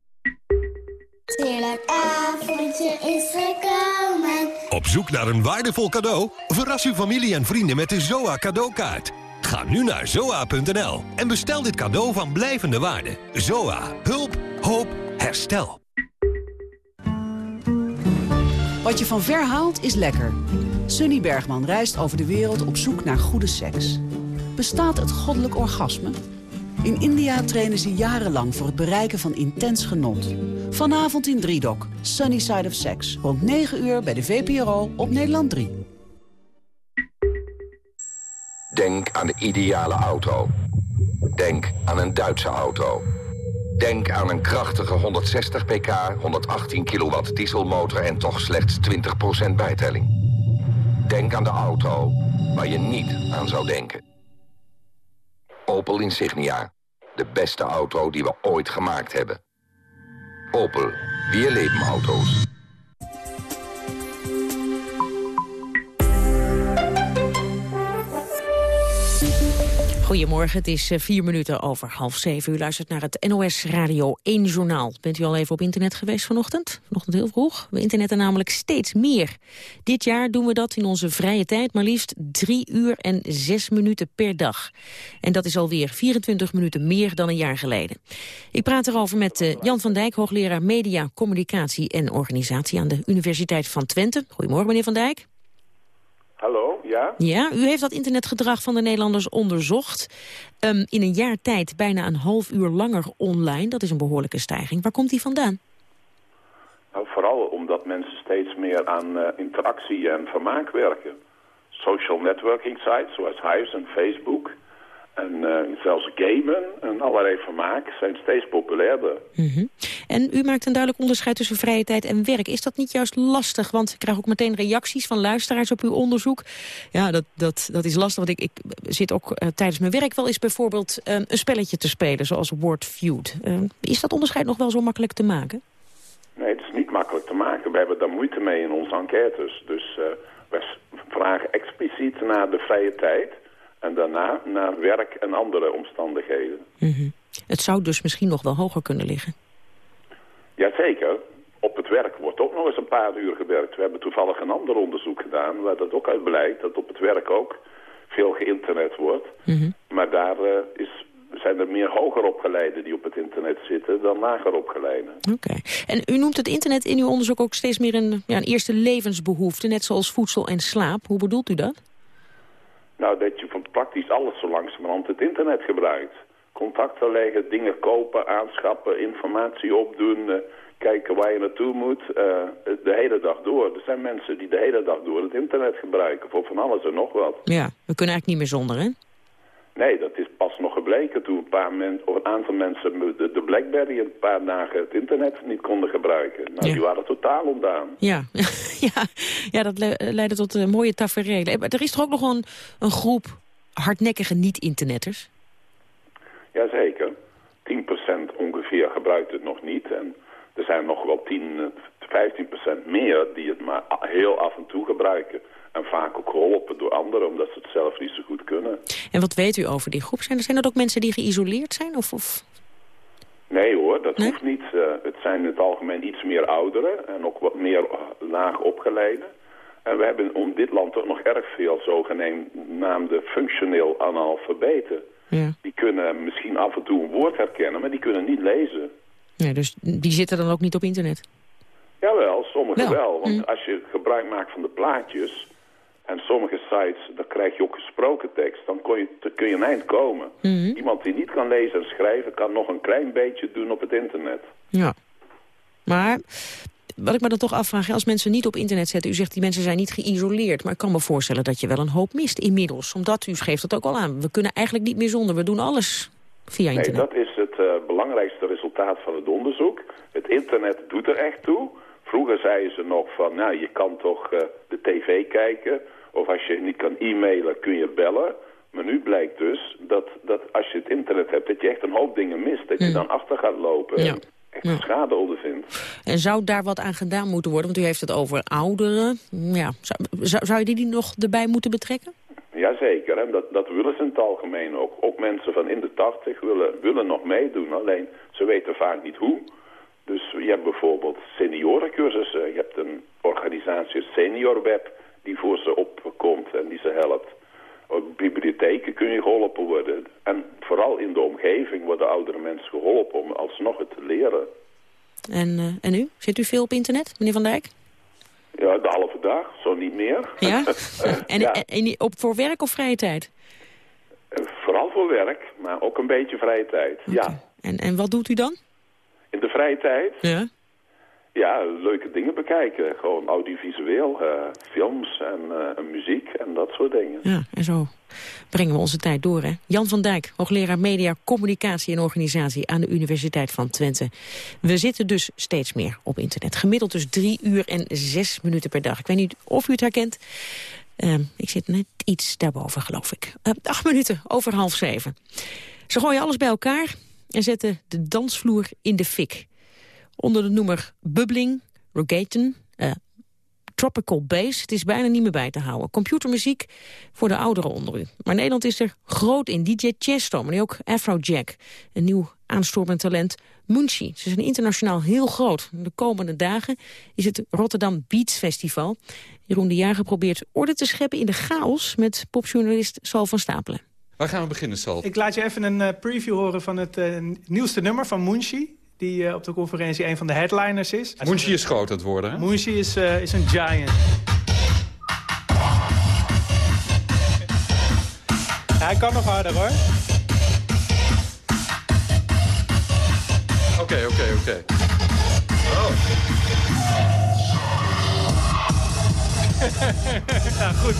Heerlijk avondje is gekomen. Op zoek naar een waardevol cadeau? Verras uw familie en vrienden met de ZOA cadeaukaart. Ga nu naar zoa.nl en bestel dit cadeau van blijvende waarde. ZOA. Hulp. Hoop. Herstel. Wat je van ver haalt is lekker. Sunny Bergman reist over de wereld op zoek naar goede seks. Bestaat het goddelijk orgasme? In India trainen ze jarenlang voor het bereiken van intens genot. Vanavond in Driedok, Sunny Side of Sex. Rond 9 uur bij de VPRO op Nederland 3. Denk aan de ideale auto. Denk aan een Duitse auto. Denk aan een krachtige 160 pk, 118 kilowatt dieselmotor en toch slechts 20% bijtelling. Denk aan de auto waar je niet aan zou denken. Opel Insignia. De beste auto die we ooit gemaakt hebben. Opel. Weer leven auto's. Goedemorgen, het is eh, vier minuten over half zeven. U luistert naar het NOS Radio 1 Journaal. Bent u al even op internet geweest vanochtend? Vanochtend heel vroeg. We internetten namelijk steeds meer. Dit jaar doen we dat in onze vrije tijd maar liefst drie uur en zes minuten per dag. En dat is alweer 24 minuten meer dan een jaar geleden. Ik praat erover met uh, Jan van Dijk, hoogleraar Media, Communicatie en Organisatie aan de Universiteit van Twente. Goedemorgen, meneer Van Dijk. Hallo, ja? Ja, u heeft dat internetgedrag van de Nederlanders onderzocht. Um, in een jaar tijd bijna een half uur langer online. Dat is een behoorlijke stijging. Waar komt die vandaan? Nou, vooral omdat mensen steeds meer aan uh, interactie en vermaak werken. Social networking sites zoals Hives en Facebook... En uh, zelfs gamen en allerlei vermaak zijn steeds populairder. Mm -hmm. En u maakt een duidelijk onderscheid tussen vrije tijd en werk. Is dat niet juist lastig? Want ik krijg ook meteen reacties van luisteraars op uw onderzoek. Ja, dat, dat, dat is lastig, want ik, ik zit ook uh, tijdens mijn werk wel eens bijvoorbeeld uh, een spelletje te spelen, zoals Word Feud. is dat onderscheid nog wel zo makkelijk te maken? Nee, het is niet makkelijk te maken. We hebben daar moeite mee in onze enquêtes. Dus we vragen expliciet naar de vrije tijd en daarna naar werk en andere omstandigheden. Mm -hmm. Het zou dus misschien nog wel hoger kunnen liggen. Jazeker. Op het werk wordt ook nog eens een paar uur gewerkt. We hebben toevallig een ander onderzoek gedaan... waar dat ook uit blijkt dat op het werk ook veel geïnternet wordt. Mm -hmm. Maar daar uh, is, zijn er meer hoger opgeleiden die op het internet zitten... dan lager opgeleiden. Oké. Okay. En u noemt het internet in uw onderzoek ook steeds meer een, ja, een eerste levensbehoefte... net zoals voedsel en slaap. Hoe bedoelt u dat? Nou, dat je praktisch alles zo langzamerhand het internet gebruikt. Contacten leggen, dingen kopen, aanschappen, informatie opdoen, uh, kijken waar je naartoe moet. Uh, de hele dag door. Er zijn mensen die de hele dag door het internet gebruiken voor van alles en nog wat. Ja, we kunnen eigenlijk niet meer zonder, hè? Nee, dat is pas nog gebleken toen een, paar men, of een aantal mensen de, de Blackberry een paar dagen het internet niet konden gebruiken. Nou, Ja. die waren totaal ontdaan. Ja, ja, ja dat le leidde tot uh, mooie tafereelen. Maar Er is toch ook nog een, een groep hardnekkige niet-internetters? Jazeker. 10% ongeveer gebruikt het nog niet. En er zijn nog wel 10, eh, 15% meer die het maar heel af en toe gebruiken. En vaak ook geholpen door anderen, omdat ze het zelf niet zo goed kunnen. En wat weet u over die groep? Zijn er, zijn er ook mensen die geïsoleerd zijn? Of, of... Nee hoor, dat hoeft niet. Eh, het zijn in het algemeen iets meer ouderen en ook wat meer uh, laag opgeleiden. En we hebben in dit land toch nog erg veel zogenaamde functioneel analfabeten. Ja. Die kunnen misschien af en toe een woord herkennen, maar die kunnen niet lezen. Ja, dus die zitten dan ook niet op internet? Jawel, sommigen Wel. wel. Want als je gebruik maakt van de plaatjes... en sommige sites, dan krijg je ook gesproken tekst... dan kun je, dan kun je een eind komen. Mhm. Iemand die niet kan lezen en schrijven... kan nog een klein beetje doen op het internet. Ja. Maar wat ik me dan toch afvraag, als mensen niet op internet zetten... u zegt die mensen zijn niet geïsoleerd... maar ik kan me voorstellen dat je wel een hoop mist inmiddels. Omdat, u geeft het ook al aan, we kunnen eigenlijk niet meer zonder. We doen alles via Nee, internet. dat is het eh, belangrijkste resultaat van het onderzoek. Het internet doet er echt toe. Vroeger zeiden ze nog van, nou, je kan toch eh, de tv kijken... of als je niet kan e-mailen, kun je bellen... Maar nu blijkt dus dat, dat als je het internet hebt, dat je echt een hoop dingen mist. Dat je Mm. dan achter gaat lopen Ja. Echt schade ondervindt. En zou daar wat aan gedaan moeten worden? Want u heeft het over ouderen. Ja, zou, zou, zou je die nog erbij moeten betrekken? Jazeker, en dat, dat willen ze in het algemeen ook. Ook mensen van in de 80 willen, willen nog meedoen, alleen ze weten vaak niet hoe. Dus je hebt bijvoorbeeld seniorencursussen. Je hebt een organisatie SeniorWeb die voor ze opkomt en die ze helpt. Op bibliotheken kun je geholpen worden. En vooral in de omgeving worden oudere mensen geholpen om alsnog het te leren. En, eh, en u? Zit u veel op internet, meneer Van Dijk? Ja, de halve dag, zo niet meer. Ja? En, Ja. en, en op, voor werk of vrije tijd? Vooral voor werk, maar ook een beetje vrije tijd. Ja, En, en wat doet u dan? in de vrije tijd Ja. Ja, leuke dingen bekijken. Gewoon audiovisueel, eh, films en eh, muziek en dat soort dingen. Ja, en zo brengen we onze tijd door, hè? Jan van Dijk, hoogleraar media, communicatie en organisatie aan de Universiteit van Twente. We zitten dus steeds meer op internet. Gemiddeld dus drie uur en zes minuten per dag. Ik weet niet of u het herkent. Ehm, ik zit net iets daarboven, geloof ik. Eh, acht minuten over half zeven. Ze gooien alles bij elkaar en zetten de dansvloer in de fik. Onder de noemer bubbling, rogaten, eh, Tropical Bass. Het is bijna niet meer bij te houden. Computermuziek voor de ouderen onder u. Maar Nederland is er groot in. DJ Chesto, maar nu ook Afrojack. Een nieuw aanstormend talent, Munchi. Ze zijn internationaal heel groot. De komende dagen is het Rotterdam Beats Festival. Jeroen de Jager probeert orde te scheppen in de chaos... met popjournalist Sal van Stapelen. Waar gaan we beginnen, Sal? Ik laat je even een uh, preview horen van het uh, nieuwste nummer van Munchi die uh, op de conferentie een van de headliners is. Munchi is groot aan het worden, hè? Is, uh, is een giant. Hij kan nog harder, hoor. Oké, okay, oké, okay, oké. Okay. Oh. ja, goed.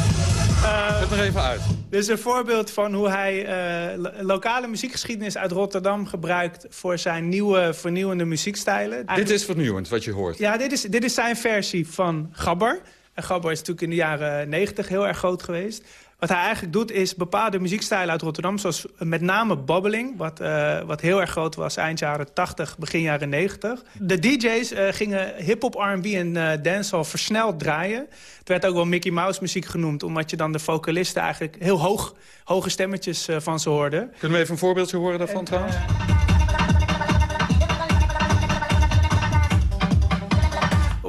Uh, Zet nog even uit. Dit is een voorbeeld van hoe hij uh, lokale muziekgeschiedenis uit Rotterdam gebruikt... voor zijn nieuwe, vernieuwende muziekstijlen. Eigenlijk... Dit is vernieuwend, wat je hoort. Ja, dit is, dit is zijn versie van Gabber. En Gabber is natuurlijk in de jaren 90 heel erg groot geweest. Wat hij eigenlijk doet is bepaalde muziekstijlen uit Rotterdam... zoals met name bobbeling, wat, uh, wat heel erg groot was eind jaren 80, begin jaren 90. De DJ's uh, gingen hip-hop, R&B en uh, dancehall versneld draaien. Het werd ook wel Mickey Mouse muziek genoemd... omdat je dan de vocalisten eigenlijk heel hoog, hoge stemmetjes van ze hoorde. Kunnen we even een voorbeeldje horen daarvan en, trouwens?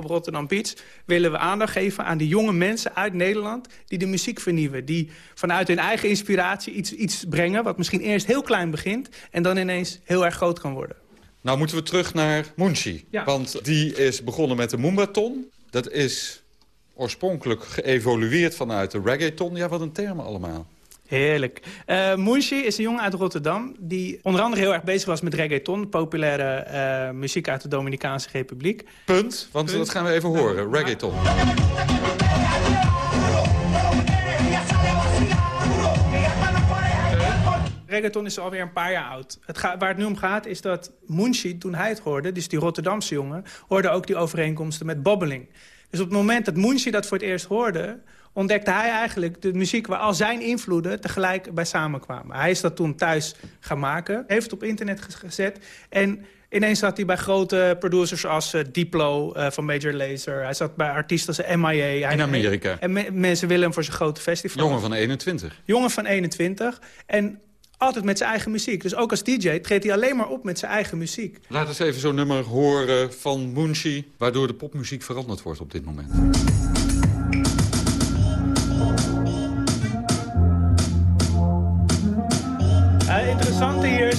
Op Rotterdam Beach... willen we aandacht geven aan die jonge mensen uit Nederland... die de muziek vernieuwen. Die vanuit hun eigen inspiratie iets, iets brengen... wat misschien eerst heel klein begint... en dan ineens heel erg groot kan worden. Nou moeten we terug naar Munchi. Ja. Want die is begonnen met de Moombaton. Dat is oorspronkelijk geëvolueerd vanuit de reggaeton. Ja, wat een term allemaal. Heerlijk. Uh, Munshi is een jongen uit Rotterdam... die onder andere heel erg bezig was met reggaeton... populaire uh, muziek uit de Dominicaanse Republiek. Punt, want Punt. dat gaan we even horen. Reggaeton. Reggaeton is alweer een paar jaar oud. Het waar het nu om gaat is dat Munshi, toen hij het hoorde... dus die Rotterdamse jongen, hoorde ook die overeenkomsten met bobbeling. Dus op het moment dat Munshi dat voor het eerst hoorde ontdekte hij eigenlijk de muziek waar al zijn invloeden tegelijk bij samenkwamen. Hij is dat toen thuis gaan maken, heeft het op internet gezet en ineens zat hij bij grote producers als uh, Diplo uh, van Major Lazer. Hij zat bij artiesten als MIA. In Amerika. En me mensen willen hem voor zijn grote festival. Jongen van 21. Jongen van 21. En altijd met zijn eigen muziek. Dus ook als DJ treedt hij alleen maar op met zijn eigen muziek. Laat eens even zo'n nummer horen van Munchi... waardoor de popmuziek veranderd wordt op dit moment.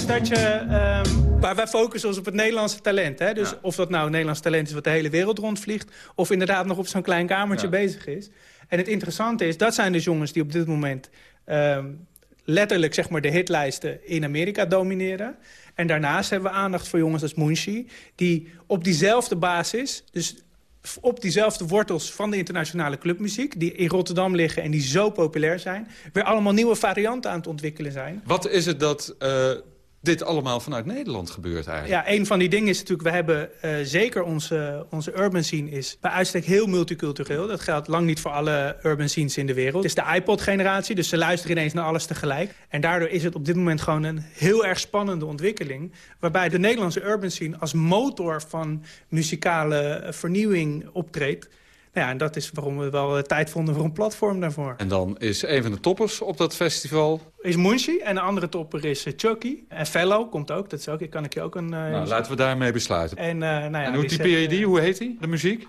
Is dat je... Um, wij focussen ons op het Nederlandse talent. Hè? Dus ja. of dat nou Nederlands talent is wat de hele wereld rondvliegt... of inderdaad nog op zo'n klein kamertje ja. bezig is. En het interessante is, dat zijn dus jongens die op dit moment... Um, letterlijk zeg maar, de hitlijsten in Amerika domineren. En daarnaast hebben we aandacht voor jongens als Munshi... die op diezelfde basis, dus op diezelfde wortels van de internationale clubmuziek... die in Rotterdam liggen en die zo populair zijn... weer allemaal nieuwe varianten aan het ontwikkelen zijn. Wat is het dat uh, dit allemaal vanuit Nederland gebeurt eigenlijk? Ja, een van die dingen is natuurlijk... we hebben uh, zeker onze, onze urban scene is bij uitstek heel multicultureel. Dat geldt lang niet voor alle urban scenes in de wereld. Het is de iPod-generatie, dus ze luisteren ineens naar alles tegelijk. En daardoor is het op dit moment gewoon een heel erg spannende ontwikkeling... waarbij de Nederlandse urban scene als motor van muzikale vernieuwing optreedt. Nou ja, en dat is waarom we wel tijd vonden voor een platform daarvoor. En dan is een van de toppers op dat festival... Is Munchi en de andere topper is Chucky. En Fellow komt ook, dat is ook, kan ik je ook een... Uh, nou, laten we daarmee besluiten. En, nou ja, en hoe typeer je die? Hoe heet hij, de muziek?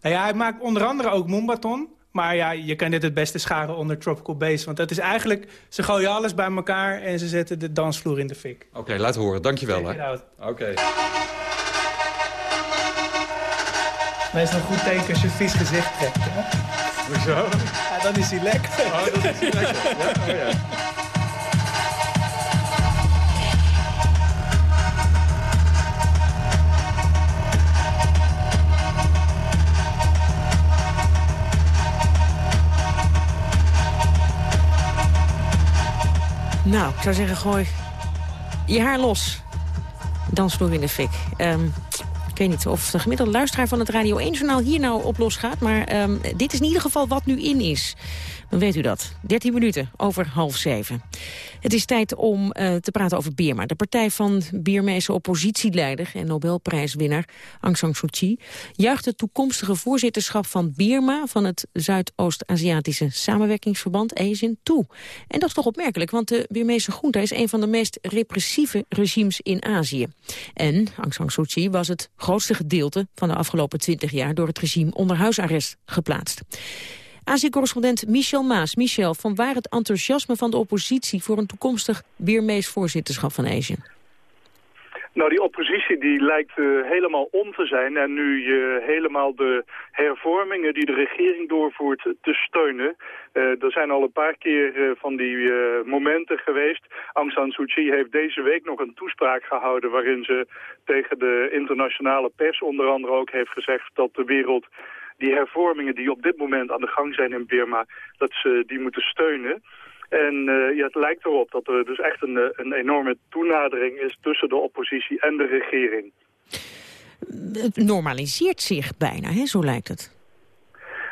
Nou ja, hij maakt onder andere ook Moombaton. Maar ja, je kan dit het beste scharen onder Tropical Bass. Want dat is eigenlijk, ze gooien alles bij elkaar en ze zetten de dansvloer in de fik. Oké, okay, laat horen. Dankjewel. Oké. Okay. Meestal een goed teken als je een vies gezicht trekt. Hè? Hoezo? Ja, dan is hij lekker. Oh, dan is hij lekker. Ja? Oh, ja. Nou, ik zou zeggen, gooi je haar los. Dansvloer in de fik. Um, Ik weet niet of de gemiddelde luisteraar van het Radio 1-journaal hier nou op los gaat. Maar ehm, dit is in ieder geval wat nu in is. Dan weet u dat. 13 minuten over half zeven. Het is tijd om uh, te praten over Birma. De partij van Birmeese oppositieleider en Nobelprijswinnaar Aung San Suu Kyi... juicht het toekomstige voorzitterschap van Birma... van het Zuidoost-Aziatische Samenwerkingsverband ASIN toe. En dat is toch opmerkelijk, want de Birmeese junta... is een van de meest repressieve regimes in Azië. En Aung San Suu Kyi was het grootste gedeelte van de afgelopen 20 jaar... door het regime onder huisarrest geplaatst. Azië-correspondent Michel Maas. Michel, van waar het enthousiasme van de oppositie... voor een toekomstig Birmees voorzitterschap van Azië? Nou, die oppositie die lijkt uh, helemaal om te zijn en nu je helemaal de hervormingen die de regering doorvoert te steunen. Uh, er zijn al een paar keer uh, van die momenten geweest. Aung San Suu Kyi heeft deze week nog een toespraak gehouden waarin ze tegen de internationale pers onder andere ook heeft gezegd dat de wereld die hervormingen die op dit moment aan de gang zijn in Burma, dat ze die moeten steunen. En uh, ja, het lijkt erop dat er dus echt een, eh, een enorme toenadering is tussen de oppositie en de regering. Het normaliseert zich bijna, hè? zo lijkt het.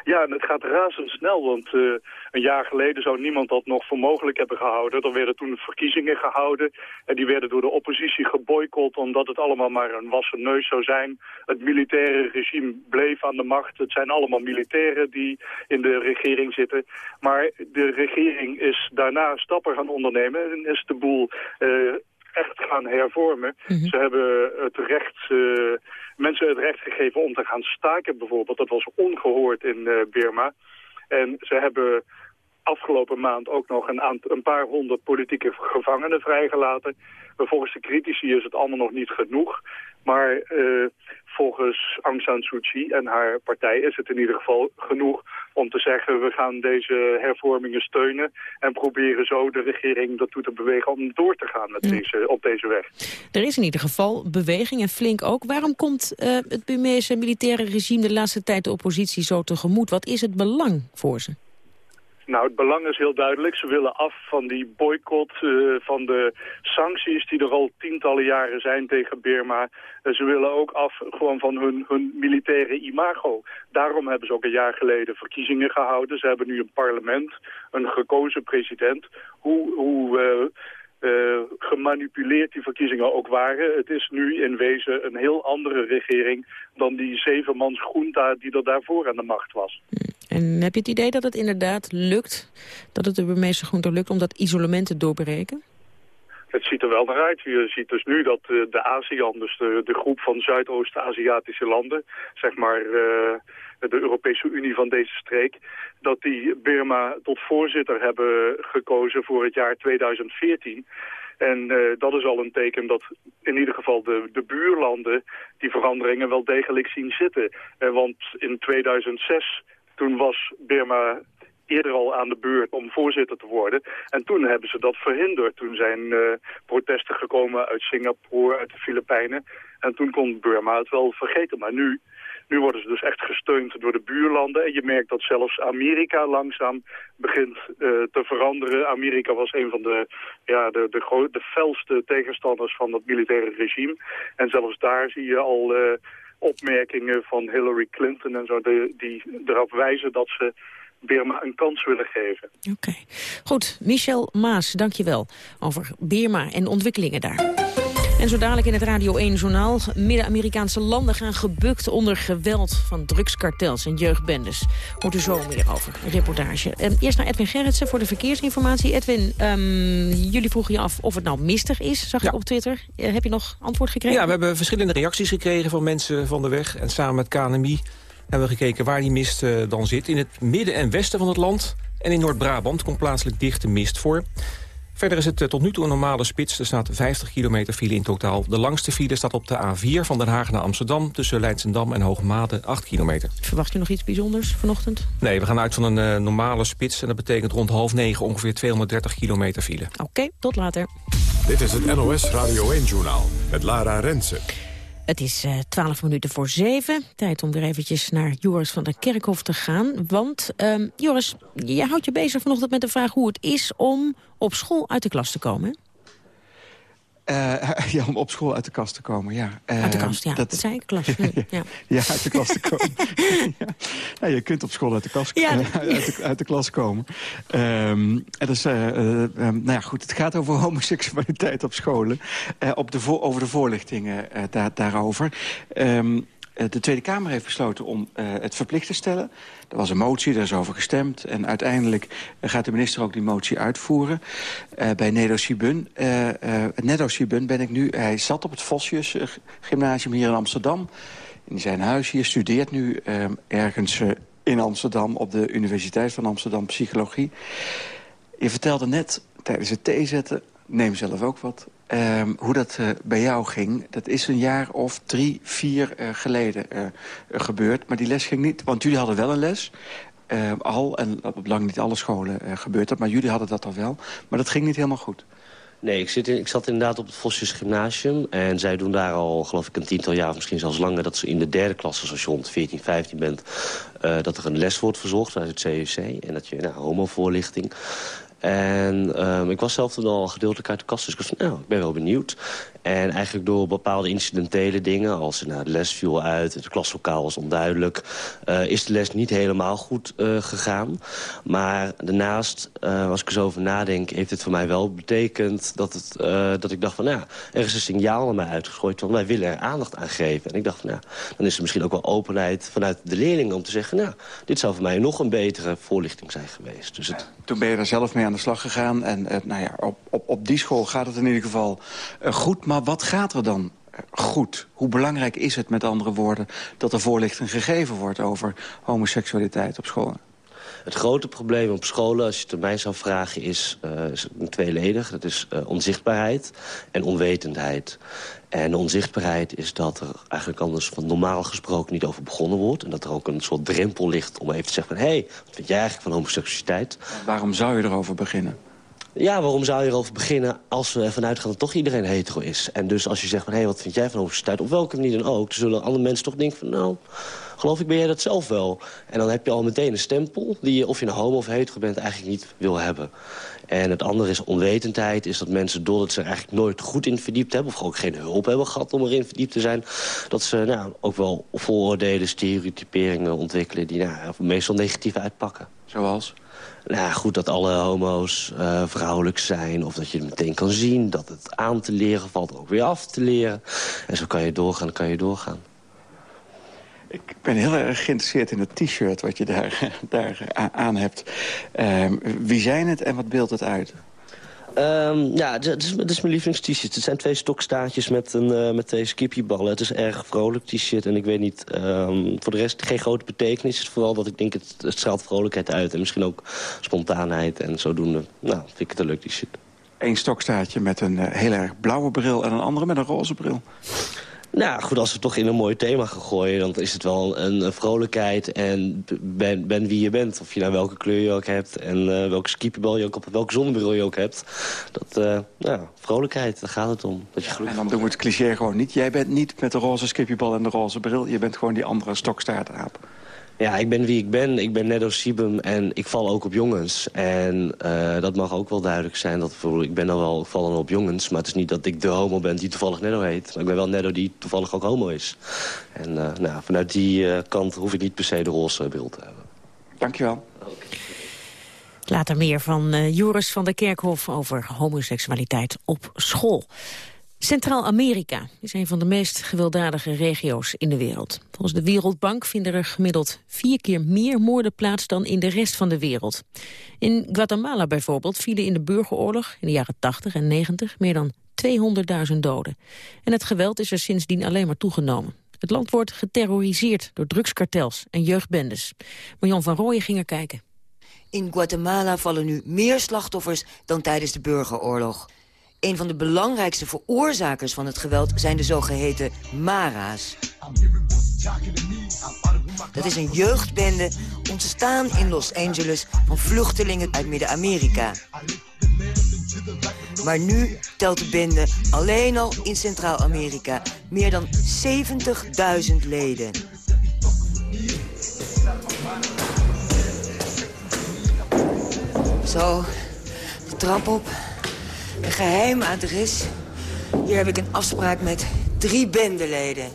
Ja, en het gaat razendsnel, want uh, een jaar geleden zou niemand dat nog voor mogelijk hebben gehouden. Er werden toen verkiezingen gehouden en die werden door de oppositie geboycott omdat het allemaal maar een wassen neus zou zijn. Het militaire regime bleef aan de macht. Het zijn allemaal militairen die in de regering zitten. Maar de regering is daarna stappen gaan ondernemen en is de boel... Uh, echt gaan hervormen. Mhm. Ze hebben het recht, uh, mensen het recht gegeven om te gaan staken bijvoorbeeld. Dat was ongehoord in uh, Burma. En ze hebben afgelopen maand ook nog een, een paar honderd politieke gevangenen vrijgelaten. Volgens de critici is het allemaal nog niet genoeg. Maar uh, volgens Aung San Suu Kyi en haar partij is het in ieder geval genoeg om te zeggen... we gaan deze hervormingen steunen en proberen zo de regering ertoe te bewegen om door te gaan met deze, op deze weg. Er is in ieder geval beweging en flink ook. Waarom komt uh, het Burmeese militaire regime de laatste tijd de oppositie zo tegemoet? Wat is het belang voor ze? Nou, het belang is heel duidelijk. Ze willen af van die boycott, uh, van de sancties die er al tientallen jaren zijn tegen Burma. Uh, ze willen ook af gewoon van hun, hun militaire imago. Daarom hebben ze ook een jaar geleden verkiezingen gehouden. Ze hebben nu een parlement, een gekozen president. Hoe... hoe uh, uh, gemanipuleerd die verkiezingen ook waren. Het is nu in wezen een heel andere regering dan die zevenmans junta die er daarvoor aan de macht was. En heb je het idee dat het inderdaad lukt, dat het de Burmeese junta lukt om dat isolement te doorbreken? Het ziet er wel naar uit. Je ziet dus nu dat uh, de ASEAN, dus de, de groep van Zuidoost-Aziatische landen, zeg maar uh, de Europese Unie van deze streek, dat die Burma tot voorzitter hebben gekozen voor het jaar 2014. En uh, dat is al een teken dat in ieder geval de, de buurlanden die veranderingen wel degelijk zien zitten. Uh, want in 2006, toen was Burma eerder al aan de beurt om voorzitter te worden. En toen hebben ze dat verhinderd. Toen zijn protesten gekomen uit Singapore, uit de Filipijnen. En toen kon Burma het wel vergeten. Maar nu nu worden ze dus echt gesteund door de buurlanden. En je merkt dat zelfs Amerika langzaam begint uh, te veranderen. Amerika was een van de, ja, de, de, de felste tegenstanders van dat militaire regime. En zelfs daar zie je al uh, opmerkingen van Hillary Clinton en zo... Die erop wijzen dat ze Birma een kans willen geven. Oké. Goed, Michel Maas, dankjewel over Birma en ontwikkelingen daar. En zo dadelijk in het Radio 1-journaal. Midden-Amerikaanse landen gaan gebukt onder geweld van drugskartels en jeugdbendes. Hoort u zo meer over. Een reportage. En eerst naar Edwin Gerritsen voor de verkeersinformatie. Edwin, um, jullie vroegen je af of het nou mistig is, zag ik op Twitter. Uh, heb je nog antwoord gekregen? Ja, we hebben verschillende reacties gekregen van mensen van de weg. En samen met KNMI hebben we gekeken waar die mist uh, dan zit. In het midden en westen van het land en in Noord-Brabant komt plaatselijk dichte mist voor. Verder is het eh, tot nu toe een normale spits. Er staat 50 kilometer file in totaal. De langste file staat op de A4 van Den Haag naar Amsterdam... tussen Leidsendam en Hoogmade, 8 kilometer. Verwacht u nog iets bijzonders vanochtend? Nee, we gaan uit van een uh, normale spits... en dat betekent rond half negen ongeveer 230 kilometer file. Oké, okay, tot later. Dit is het NOS Radio 1-journaal met Lara Rensen. Het is uh, 12 minuten voor zeven. Tijd om weer eventjes naar Joris van der Kerkhof te gaan. Want, um, Joris, je houdt je bezig vanochtend met de vraag hoe het is om op school uit de klas te komen. ja, om op school uit de kast te komen, ja. uit de kast, ja. Dat, zei ik, klas. ja. ja, uit de klas te komen. ja. Nou, je kunt op school uit de, kast, ja, uit, de, uit de klas komen. Um, en dus, um, nou ja, goed, het gaat over homoseksualiteit op scholen. op de over de voorlichtingen daar, daarover. Um, eh, de Tweede Kamer heeft besloten om uh, het verplicht te stellen. Er was een motie, daar is over gestemd. En uiteindelijk uh, gaat de minister ook die motie uitvoeren. Bij Nedo Sibun. Nedo Sibun ben ik nu. Hij zat op het Vosjes gymnasium hier in Amsterdam. In zijn huis hier, studeert nu ergens in Amsterdam... op de Universiteit van Amsterdam Psychologie. Je vertelde net tijdens het theezetten... neem zelf ook wat Um, hoe dat uh, bij jou ging, dat is een jaar of drie, vier uh, geleden uh, gebeurd. Maar die les ging niet, want jullie hadden wel een les. Ehm, al, en op lang niet alle scholen gebeurt dat, maar jullie hadden dat al wel. Maar dat ging niet helemaal goed. Nee, ik, zit in, ik zat inderdaad op het Vosjes Gymnasium. En zij doen daar al, geloof ik, een tiental jaar, misschien zelfs langer... dat ze in de derde klasse, als je rond 14, 15 bent... dat er een les wordt verzorgd uit het CUC. En dat je, nou, homovoorlichting... En um, ik was zelf toen al gedeeltelijk uit de kast, dus ik was van, nou, ik ben wel benieuwd. En eigenlijk door bepaalde incidentele dingen, als nou, de les viel uit, het klaslokaal was onduidelijk, uh, is de les niet helemaal goed uh, gegaan. Maar daarnaast, uh, als ik er zo over nadenk, heeft het voor mij wel betekend dat, het, dat ik dacht van, nou, er is een signaal naar mij uitgegooid van, wij willen er aandacht aan geven. En ik dacht van, nou, dan is er misschien ook wel openheid vanuit de leerlingen om te zeggen, nou, dit zou voor mij nog een betere voorlichting zijn geweest. Dus het... Toen ben je er zelf mee aan de slag gegaan en nou ja, op, op, op die school gaat het in ieder geval goed, wat gaat er dan goed? Hoe belangrijk is het, met andere woorden... dat er voorlichting gegeven wordt over homoseksualiteit op scholen? Het grote probleem op scholen, als je het aan mij zou vragen, is, uh, is tweeledig. Dat is uh, onzichtbaarheid en onwetendheid. En onzichtbaarheid is dat er eigenlijk anders van normaal gesproken niet over begonnen wordt. En dat er ook een soort drempel ligt om even te zeggen van... hé, hey, wat vind jij eigenlijk van homoseksualiteit? Waarom zou je erover beginnen? Ja, waarom zou je erover beginnen als we ervan uitgaan dat toch iedereen hetero is? En dus als je zegt van, hé, hey, wat vind jij van homoseksualiteit? Op welke manier dan ook, dan zullen andere mensen toch denken van, nou, geloof ik ben jij dat zelf wel? En dan heb je al meteen een stempel die je, of je een homo of hetero bent, eigenlijk niet wil hebben. En het andere is onwetendheid, is dat mensen doordat ze er eigenlijk nooit goed in verdiept hebben... of ook geen hulp hebben gehad om erin verdiept te zijn... dat ze nou, ook wel vooroordelen, stereotyperingen ontwikkelen... die nou, meestal negatief uitpakken. Zoals? Nou goed, dat alle homo's uh, vrouwelijk zijn. Of dat je het meteen kan zien. Dat het aan te leren valt ook weer af te leren. En zo kan je doorgaan, kan je doorgaan. Ik ben heel erg geïnteresseerd in het t-shirt wat je daar, daar aan hebt. Uh, wie zijn het en wat beeldt het uit? Um, ja, het is, is mijn lievelings-t-shirt. Het zijn twee stokstaartjes met, een, uh, met twee skipjeballen. Het is erg vrolijk t-shirt en ik weet niet... Um, voor de rest geen grote betekenis. Vooral dat ik denk, het, het straalt vrolijkheid uit. En misschien ook spontaanheid en zodoende. Nou, vind ik het een leuk t-shirt. Eén stokstaartje met een uh, heel erg blauwe bril en een andere met een roze bril. Nou goed, als we toch in een mooi thema gaan gooien... dan is het wel een, een vrolijkheid en ben, ben, wie je bent. Of je nou welke kleur je ook hebt en uh, welke skipperbal je ook op... welke zonnebril je ook hebt. Dat, uh, nou, vrolijkheid, daar gaat het om. Dat je ja, en dan doen we het cliché gewoon niet. Jij bent niet met de roze skippiebal en de roze bril. Je bent gewoon die andere stokstaartaap. Ja, ik ben wie ik ben. Ik ben Nedo Sibum en ik val ook op jongens. En uh, dat mag ook wel duidelijk zijn. Dat, ik ben dan wel vallen op jongens. Maar het is niet dat ik de homo ben die toevallig Nedo heet. Maar ik ben wel Nedo die toevallig ook homo is. En uh, nou, vanuit die uh, kant hoef ik niet per se de roze bril te hebben. Dankjewel. Okay. Later meer van Joris van der Kerkhof over homoseksualiteit op school. Centraal-Amerika is een van de meest gewelddadige regio's in de wereld. Volgens de Wereldbank vinden er gemiddeld vier keer meer moorden plaats dan in de rest van de wereld. In Guatemala bijvoorbeeld vielen in de burgeroorlog in de jaren 80 en 90 meer dan 200.000 doden. En het geweld is er sindsdien alleen maar toegenomen. Het land wordt geterroriseerd door drugskartels en jeugdbendes. Marjan van Rooyen ging er kijken. In Guatemala vallen nu meer slachtoffers dan tijdens de burgeroorlog. Een van de belangrijkste veroorzakers van het geweld zijn de zogeheten Mara's. Dat is een jeugdbende ontstaan in Los Angeles van vluchtelingen uit Midden-Amerika. Maar nu telt de bende alleen al in Centraal-Amerika meer dan 70.000 leden. Zo, de trap op. Een geheim adres. Hier heb ik een afspraak met drie bendeleden.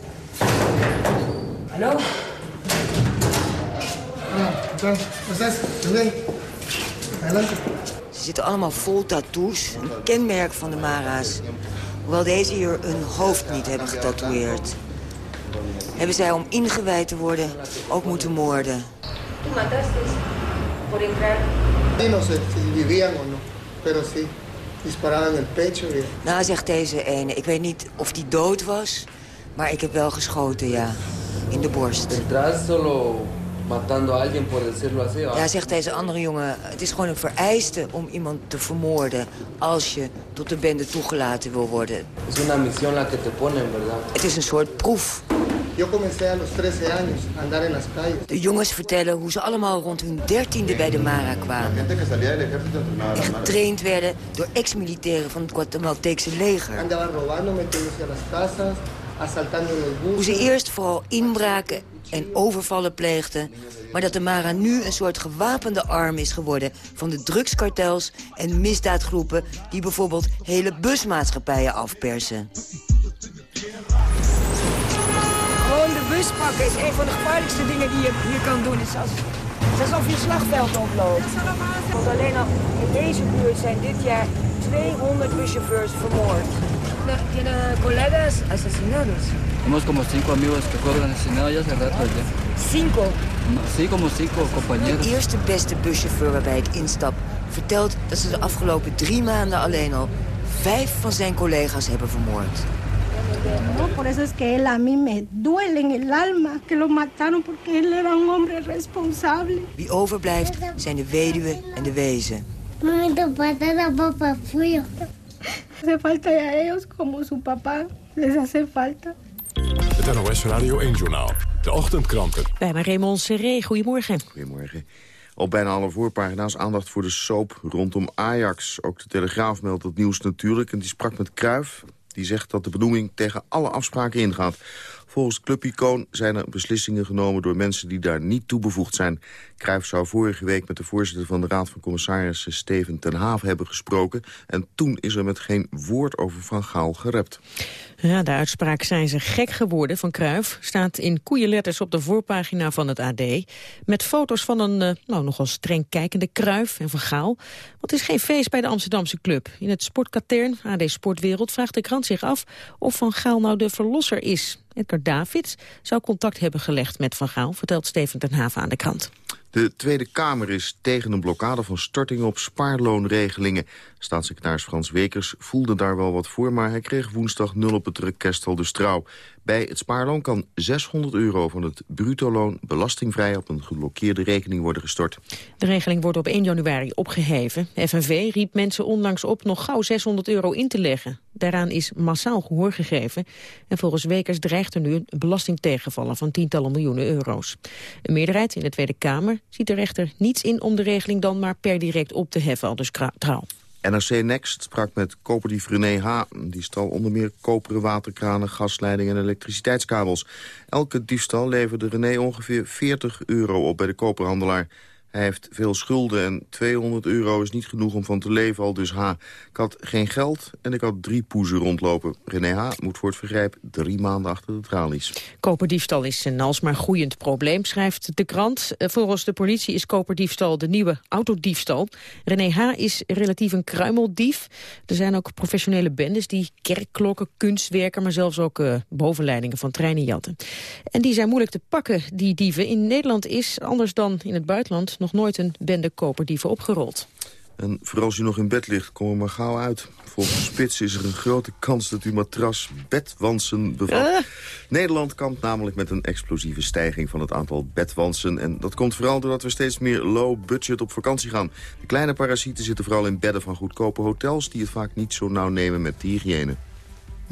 Hallo? Ze zitten allemaal vol tattoos, een kenmerk van de Mara's. Hoewel deze hier hun hoofd niet hebben getatoeëerd. Hebben zij om ingewijd te worden ook moeten moorden. Nou, zegt deze ene, ik weet niet of die dood was, maar ik heb wel geschoten, ja. In de borst. Ja, zegt deze andere jongen, het is gewoon een vereiste om iemand te vermoorden... als je tot de bende toegelaten wil worden. Het is een soort proef. De jongens vertellen hoe ze allemaal rond hun dertiende bij de Mara kwamen. En getraind werden door ex-militairen van het Guatemalteekse leger. Hoe ze eerst vooral inbraken en overvallen pleegden... maar dat de Mara nu een soort gewapende arm is geworden... van de drugskartels en misdaadgroepen... die bijvoorbeeld hele busmaatschappijen afpersen. Bus pakken is een van de gevaarlijkste dingen die je hier kan doen. Het is, als, het is alsof je een slagveld oploopt. Want alleen al in deze buurt zijn dit jaar 200 buschauffeurs vermoord. Tiene collega's asesinados. Tenemos como cinco amigos que fueron asesinados ya hace rato ya. Cinco? Sí, como cinco compañeros. De eerste beste buschauffeur waarbij ik instap vertelt dat ze de afgelopen drie maanden alleen al vijf van zijn collega's hebben vermoord. No, por eso es que él a mí me duele en el alma que lo mataron porque él era un hombre responsable. Wie overblijft zijn de weduwe en de wezen. Hace falta a ellos como su papá les hace falta. Het NOS Radio 1-journaal. De ochtendkranten. Bij mij Raymond Serré. Goedemorgen. Goedemorgen. Op bijna alle voorpagina's aandacht voor de soap rondom Ajax. Ook de Telegraaf meldt het nieuws natuurlijk. En die sprak met Kruif. Die zegt dat de benoeming tegen alle afspraken ingaat. Volgens clubicoon zijn er beslissingen genomen door mensen die daar niet toe bevoegd zijn. Cruijff zou vorige week met de voorzitter van de Raad van Commissarissen Steven ten Haaf hebben gesproken. En toen is er met geen woord over Van Gaal gerept. Ja, de uitspraak zijn ze gek geworden van Cruijff staat in koeienletters op de voorpagina van het AD. Met foto's van een uh, nou, nogal streng kijkende Cruijff en Van Gaal. Want het is geen feest bij de Amsterdamse club. In het sportkatern, AD Sportwereld, vraagt de krant zich af of Van Gaal nou de verlosser is. Edgar Davids zou contact hebben gelegd met Van Gaal, vertelt Steven ten Haven aan de krant. De Tweede Kamer is tegen een blokkade van stortingen op spaarloonregelingen. Staatssecretaris Frans Wekers voelde daar wel wat voor... maar hij kreeg woensdag nul op het requestel de Strouw. Bij het spaarloon kan 600 euro van het bruto-loon belastingvrij op een geblokkeerde rekening worden gestort. De regeling wordt op 1 januari opgeheven. FNV riep mensen onlangs op nog gauw 600 euro in te leggen. Daaraan is massaal gehoor gegeven. En volgens Wekers dreigt er nu een belastingtegenvallen van tientallen miljoenen euro's. Een meerderheid in de Tweede Kamer ziet de rechter niets in om de regeling dan maar per direct op te heffen, al dus trouw. NRC Next sprak met koperdief René H. Die stal onder meer koperen waterkranen, gasleidingen en elektriciteitskabels. Elke diefstal leverde René ongeveer 40 euro op bij de koperhandelaar. Hij heeft veel schulden en 200 euro is niet genoeg om van te leven, al dus H. Ik had geen geld en ik had drie poezen rondlopen. René H. moet voor het vergrijp drie maanden achter de tralies. Koperdiefstal is een alsmaar groeiend probleem, schrijft de krant. Eh, volgens de politie is koperdiefstal de nieuwe autodiefstal. René H. is relatief een kruimeldief. Er zijn ook professionele bendes die kerkklokken, kunstwerken... maar zelfs ook uh, bovenleidingen van treinen jatten. En die zijn moeilijk te pakken, die dieven. In Nederland is, anders dan in het buitenland nog nooit een bende koperdieven opgerold. En voor als u nog in bed ligt, kom er maar gauw uit. Volgens Spits is er een grote kans dat uw matras bedwansen bevat. Uh. Nederland kampt namelijk met een explosieve stijging van het aantal bedwansen. En dat komt vooral doordat we steeds meer low budget op vakantie gaan. De kleine parasieten zitten vooral in bedden van goedkope hotels... die het vaak niet zo nauw nemen met de hygiëne.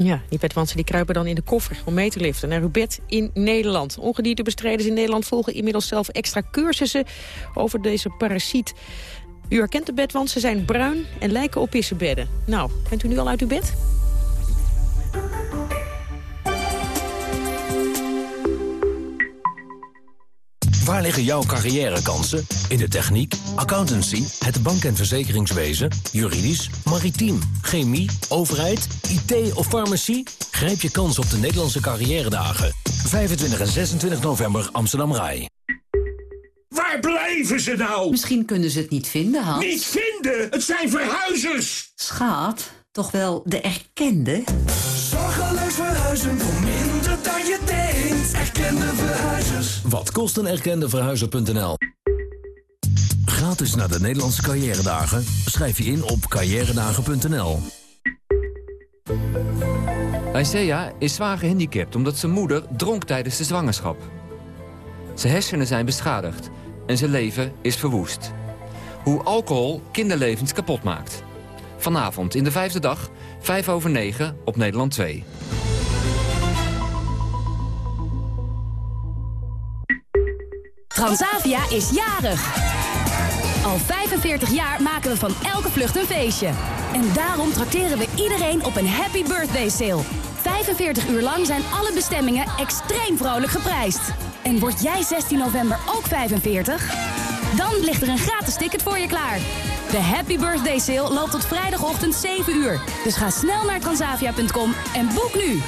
Ja, die bedwansen die kruipen dan in de koffer om mee te liften naar uw bed in Nederland. Ongediertebestrijders in Nederland volgen inmiddels zelf extra cursussen over deze parasiet. U herkent de bedwansen, ze zijn bruin en lijken op pissenbedden. Nou, bent u nu al uit uw bed? Waar liggen jouw carrièrekansen? In de techniek, accountancy, het bank- en verzekeringswezen, juridisch, maritiem, chemie, overheid, IT of farmacie? Grijp je kans op de Nederlandse carrière dagen. 25 en 26 november Amsterdam Rai. Waar blijven ze nou? Misschien kunnen ze het niet vinden, Hans. Niet vinden? Het zijn verhuizers! Schaat, toch wel de erkende? Zorgeloos verhuizen voor minder dan je denkt. Erkende verhuizers. Wat kost een erkende verhuizer.nl? Gratis naar de Nederlandse carrière dagen. Schrijf je in op carrièredagen.nl. Lycea is zwaar gehandicapt omdat zijn moeder dronk tijdens de zwangerschap. Zijn hersenen zijn beschadigd en zijn leven is verwoest. Hoe alcohol kinderlevens kapot maakt. Vanavond in de vijfde dag, 5 over 9 op Nederland 2. Transavia is jarig. Al 45 jaar maken we van elke vlucht een feestje. En daarom trakteren we iedereen op een happy birthday sale. 45 uur lang zijn alle bestemmingen extreem vrolijk geprijsd. En word jij 16 november ook 45? Dan ligt er een gratis ticket voor je klaar. De Happy Birthday Sale loopt tot vrijdagochtend 7 uur. Dus ga snel naar transavia.com en boek nu.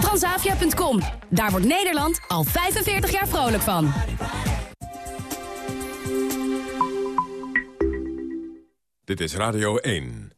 Transavia.com. Daar wordt Nederland al 45 jaar vrolijk van. Dit is Radio 1.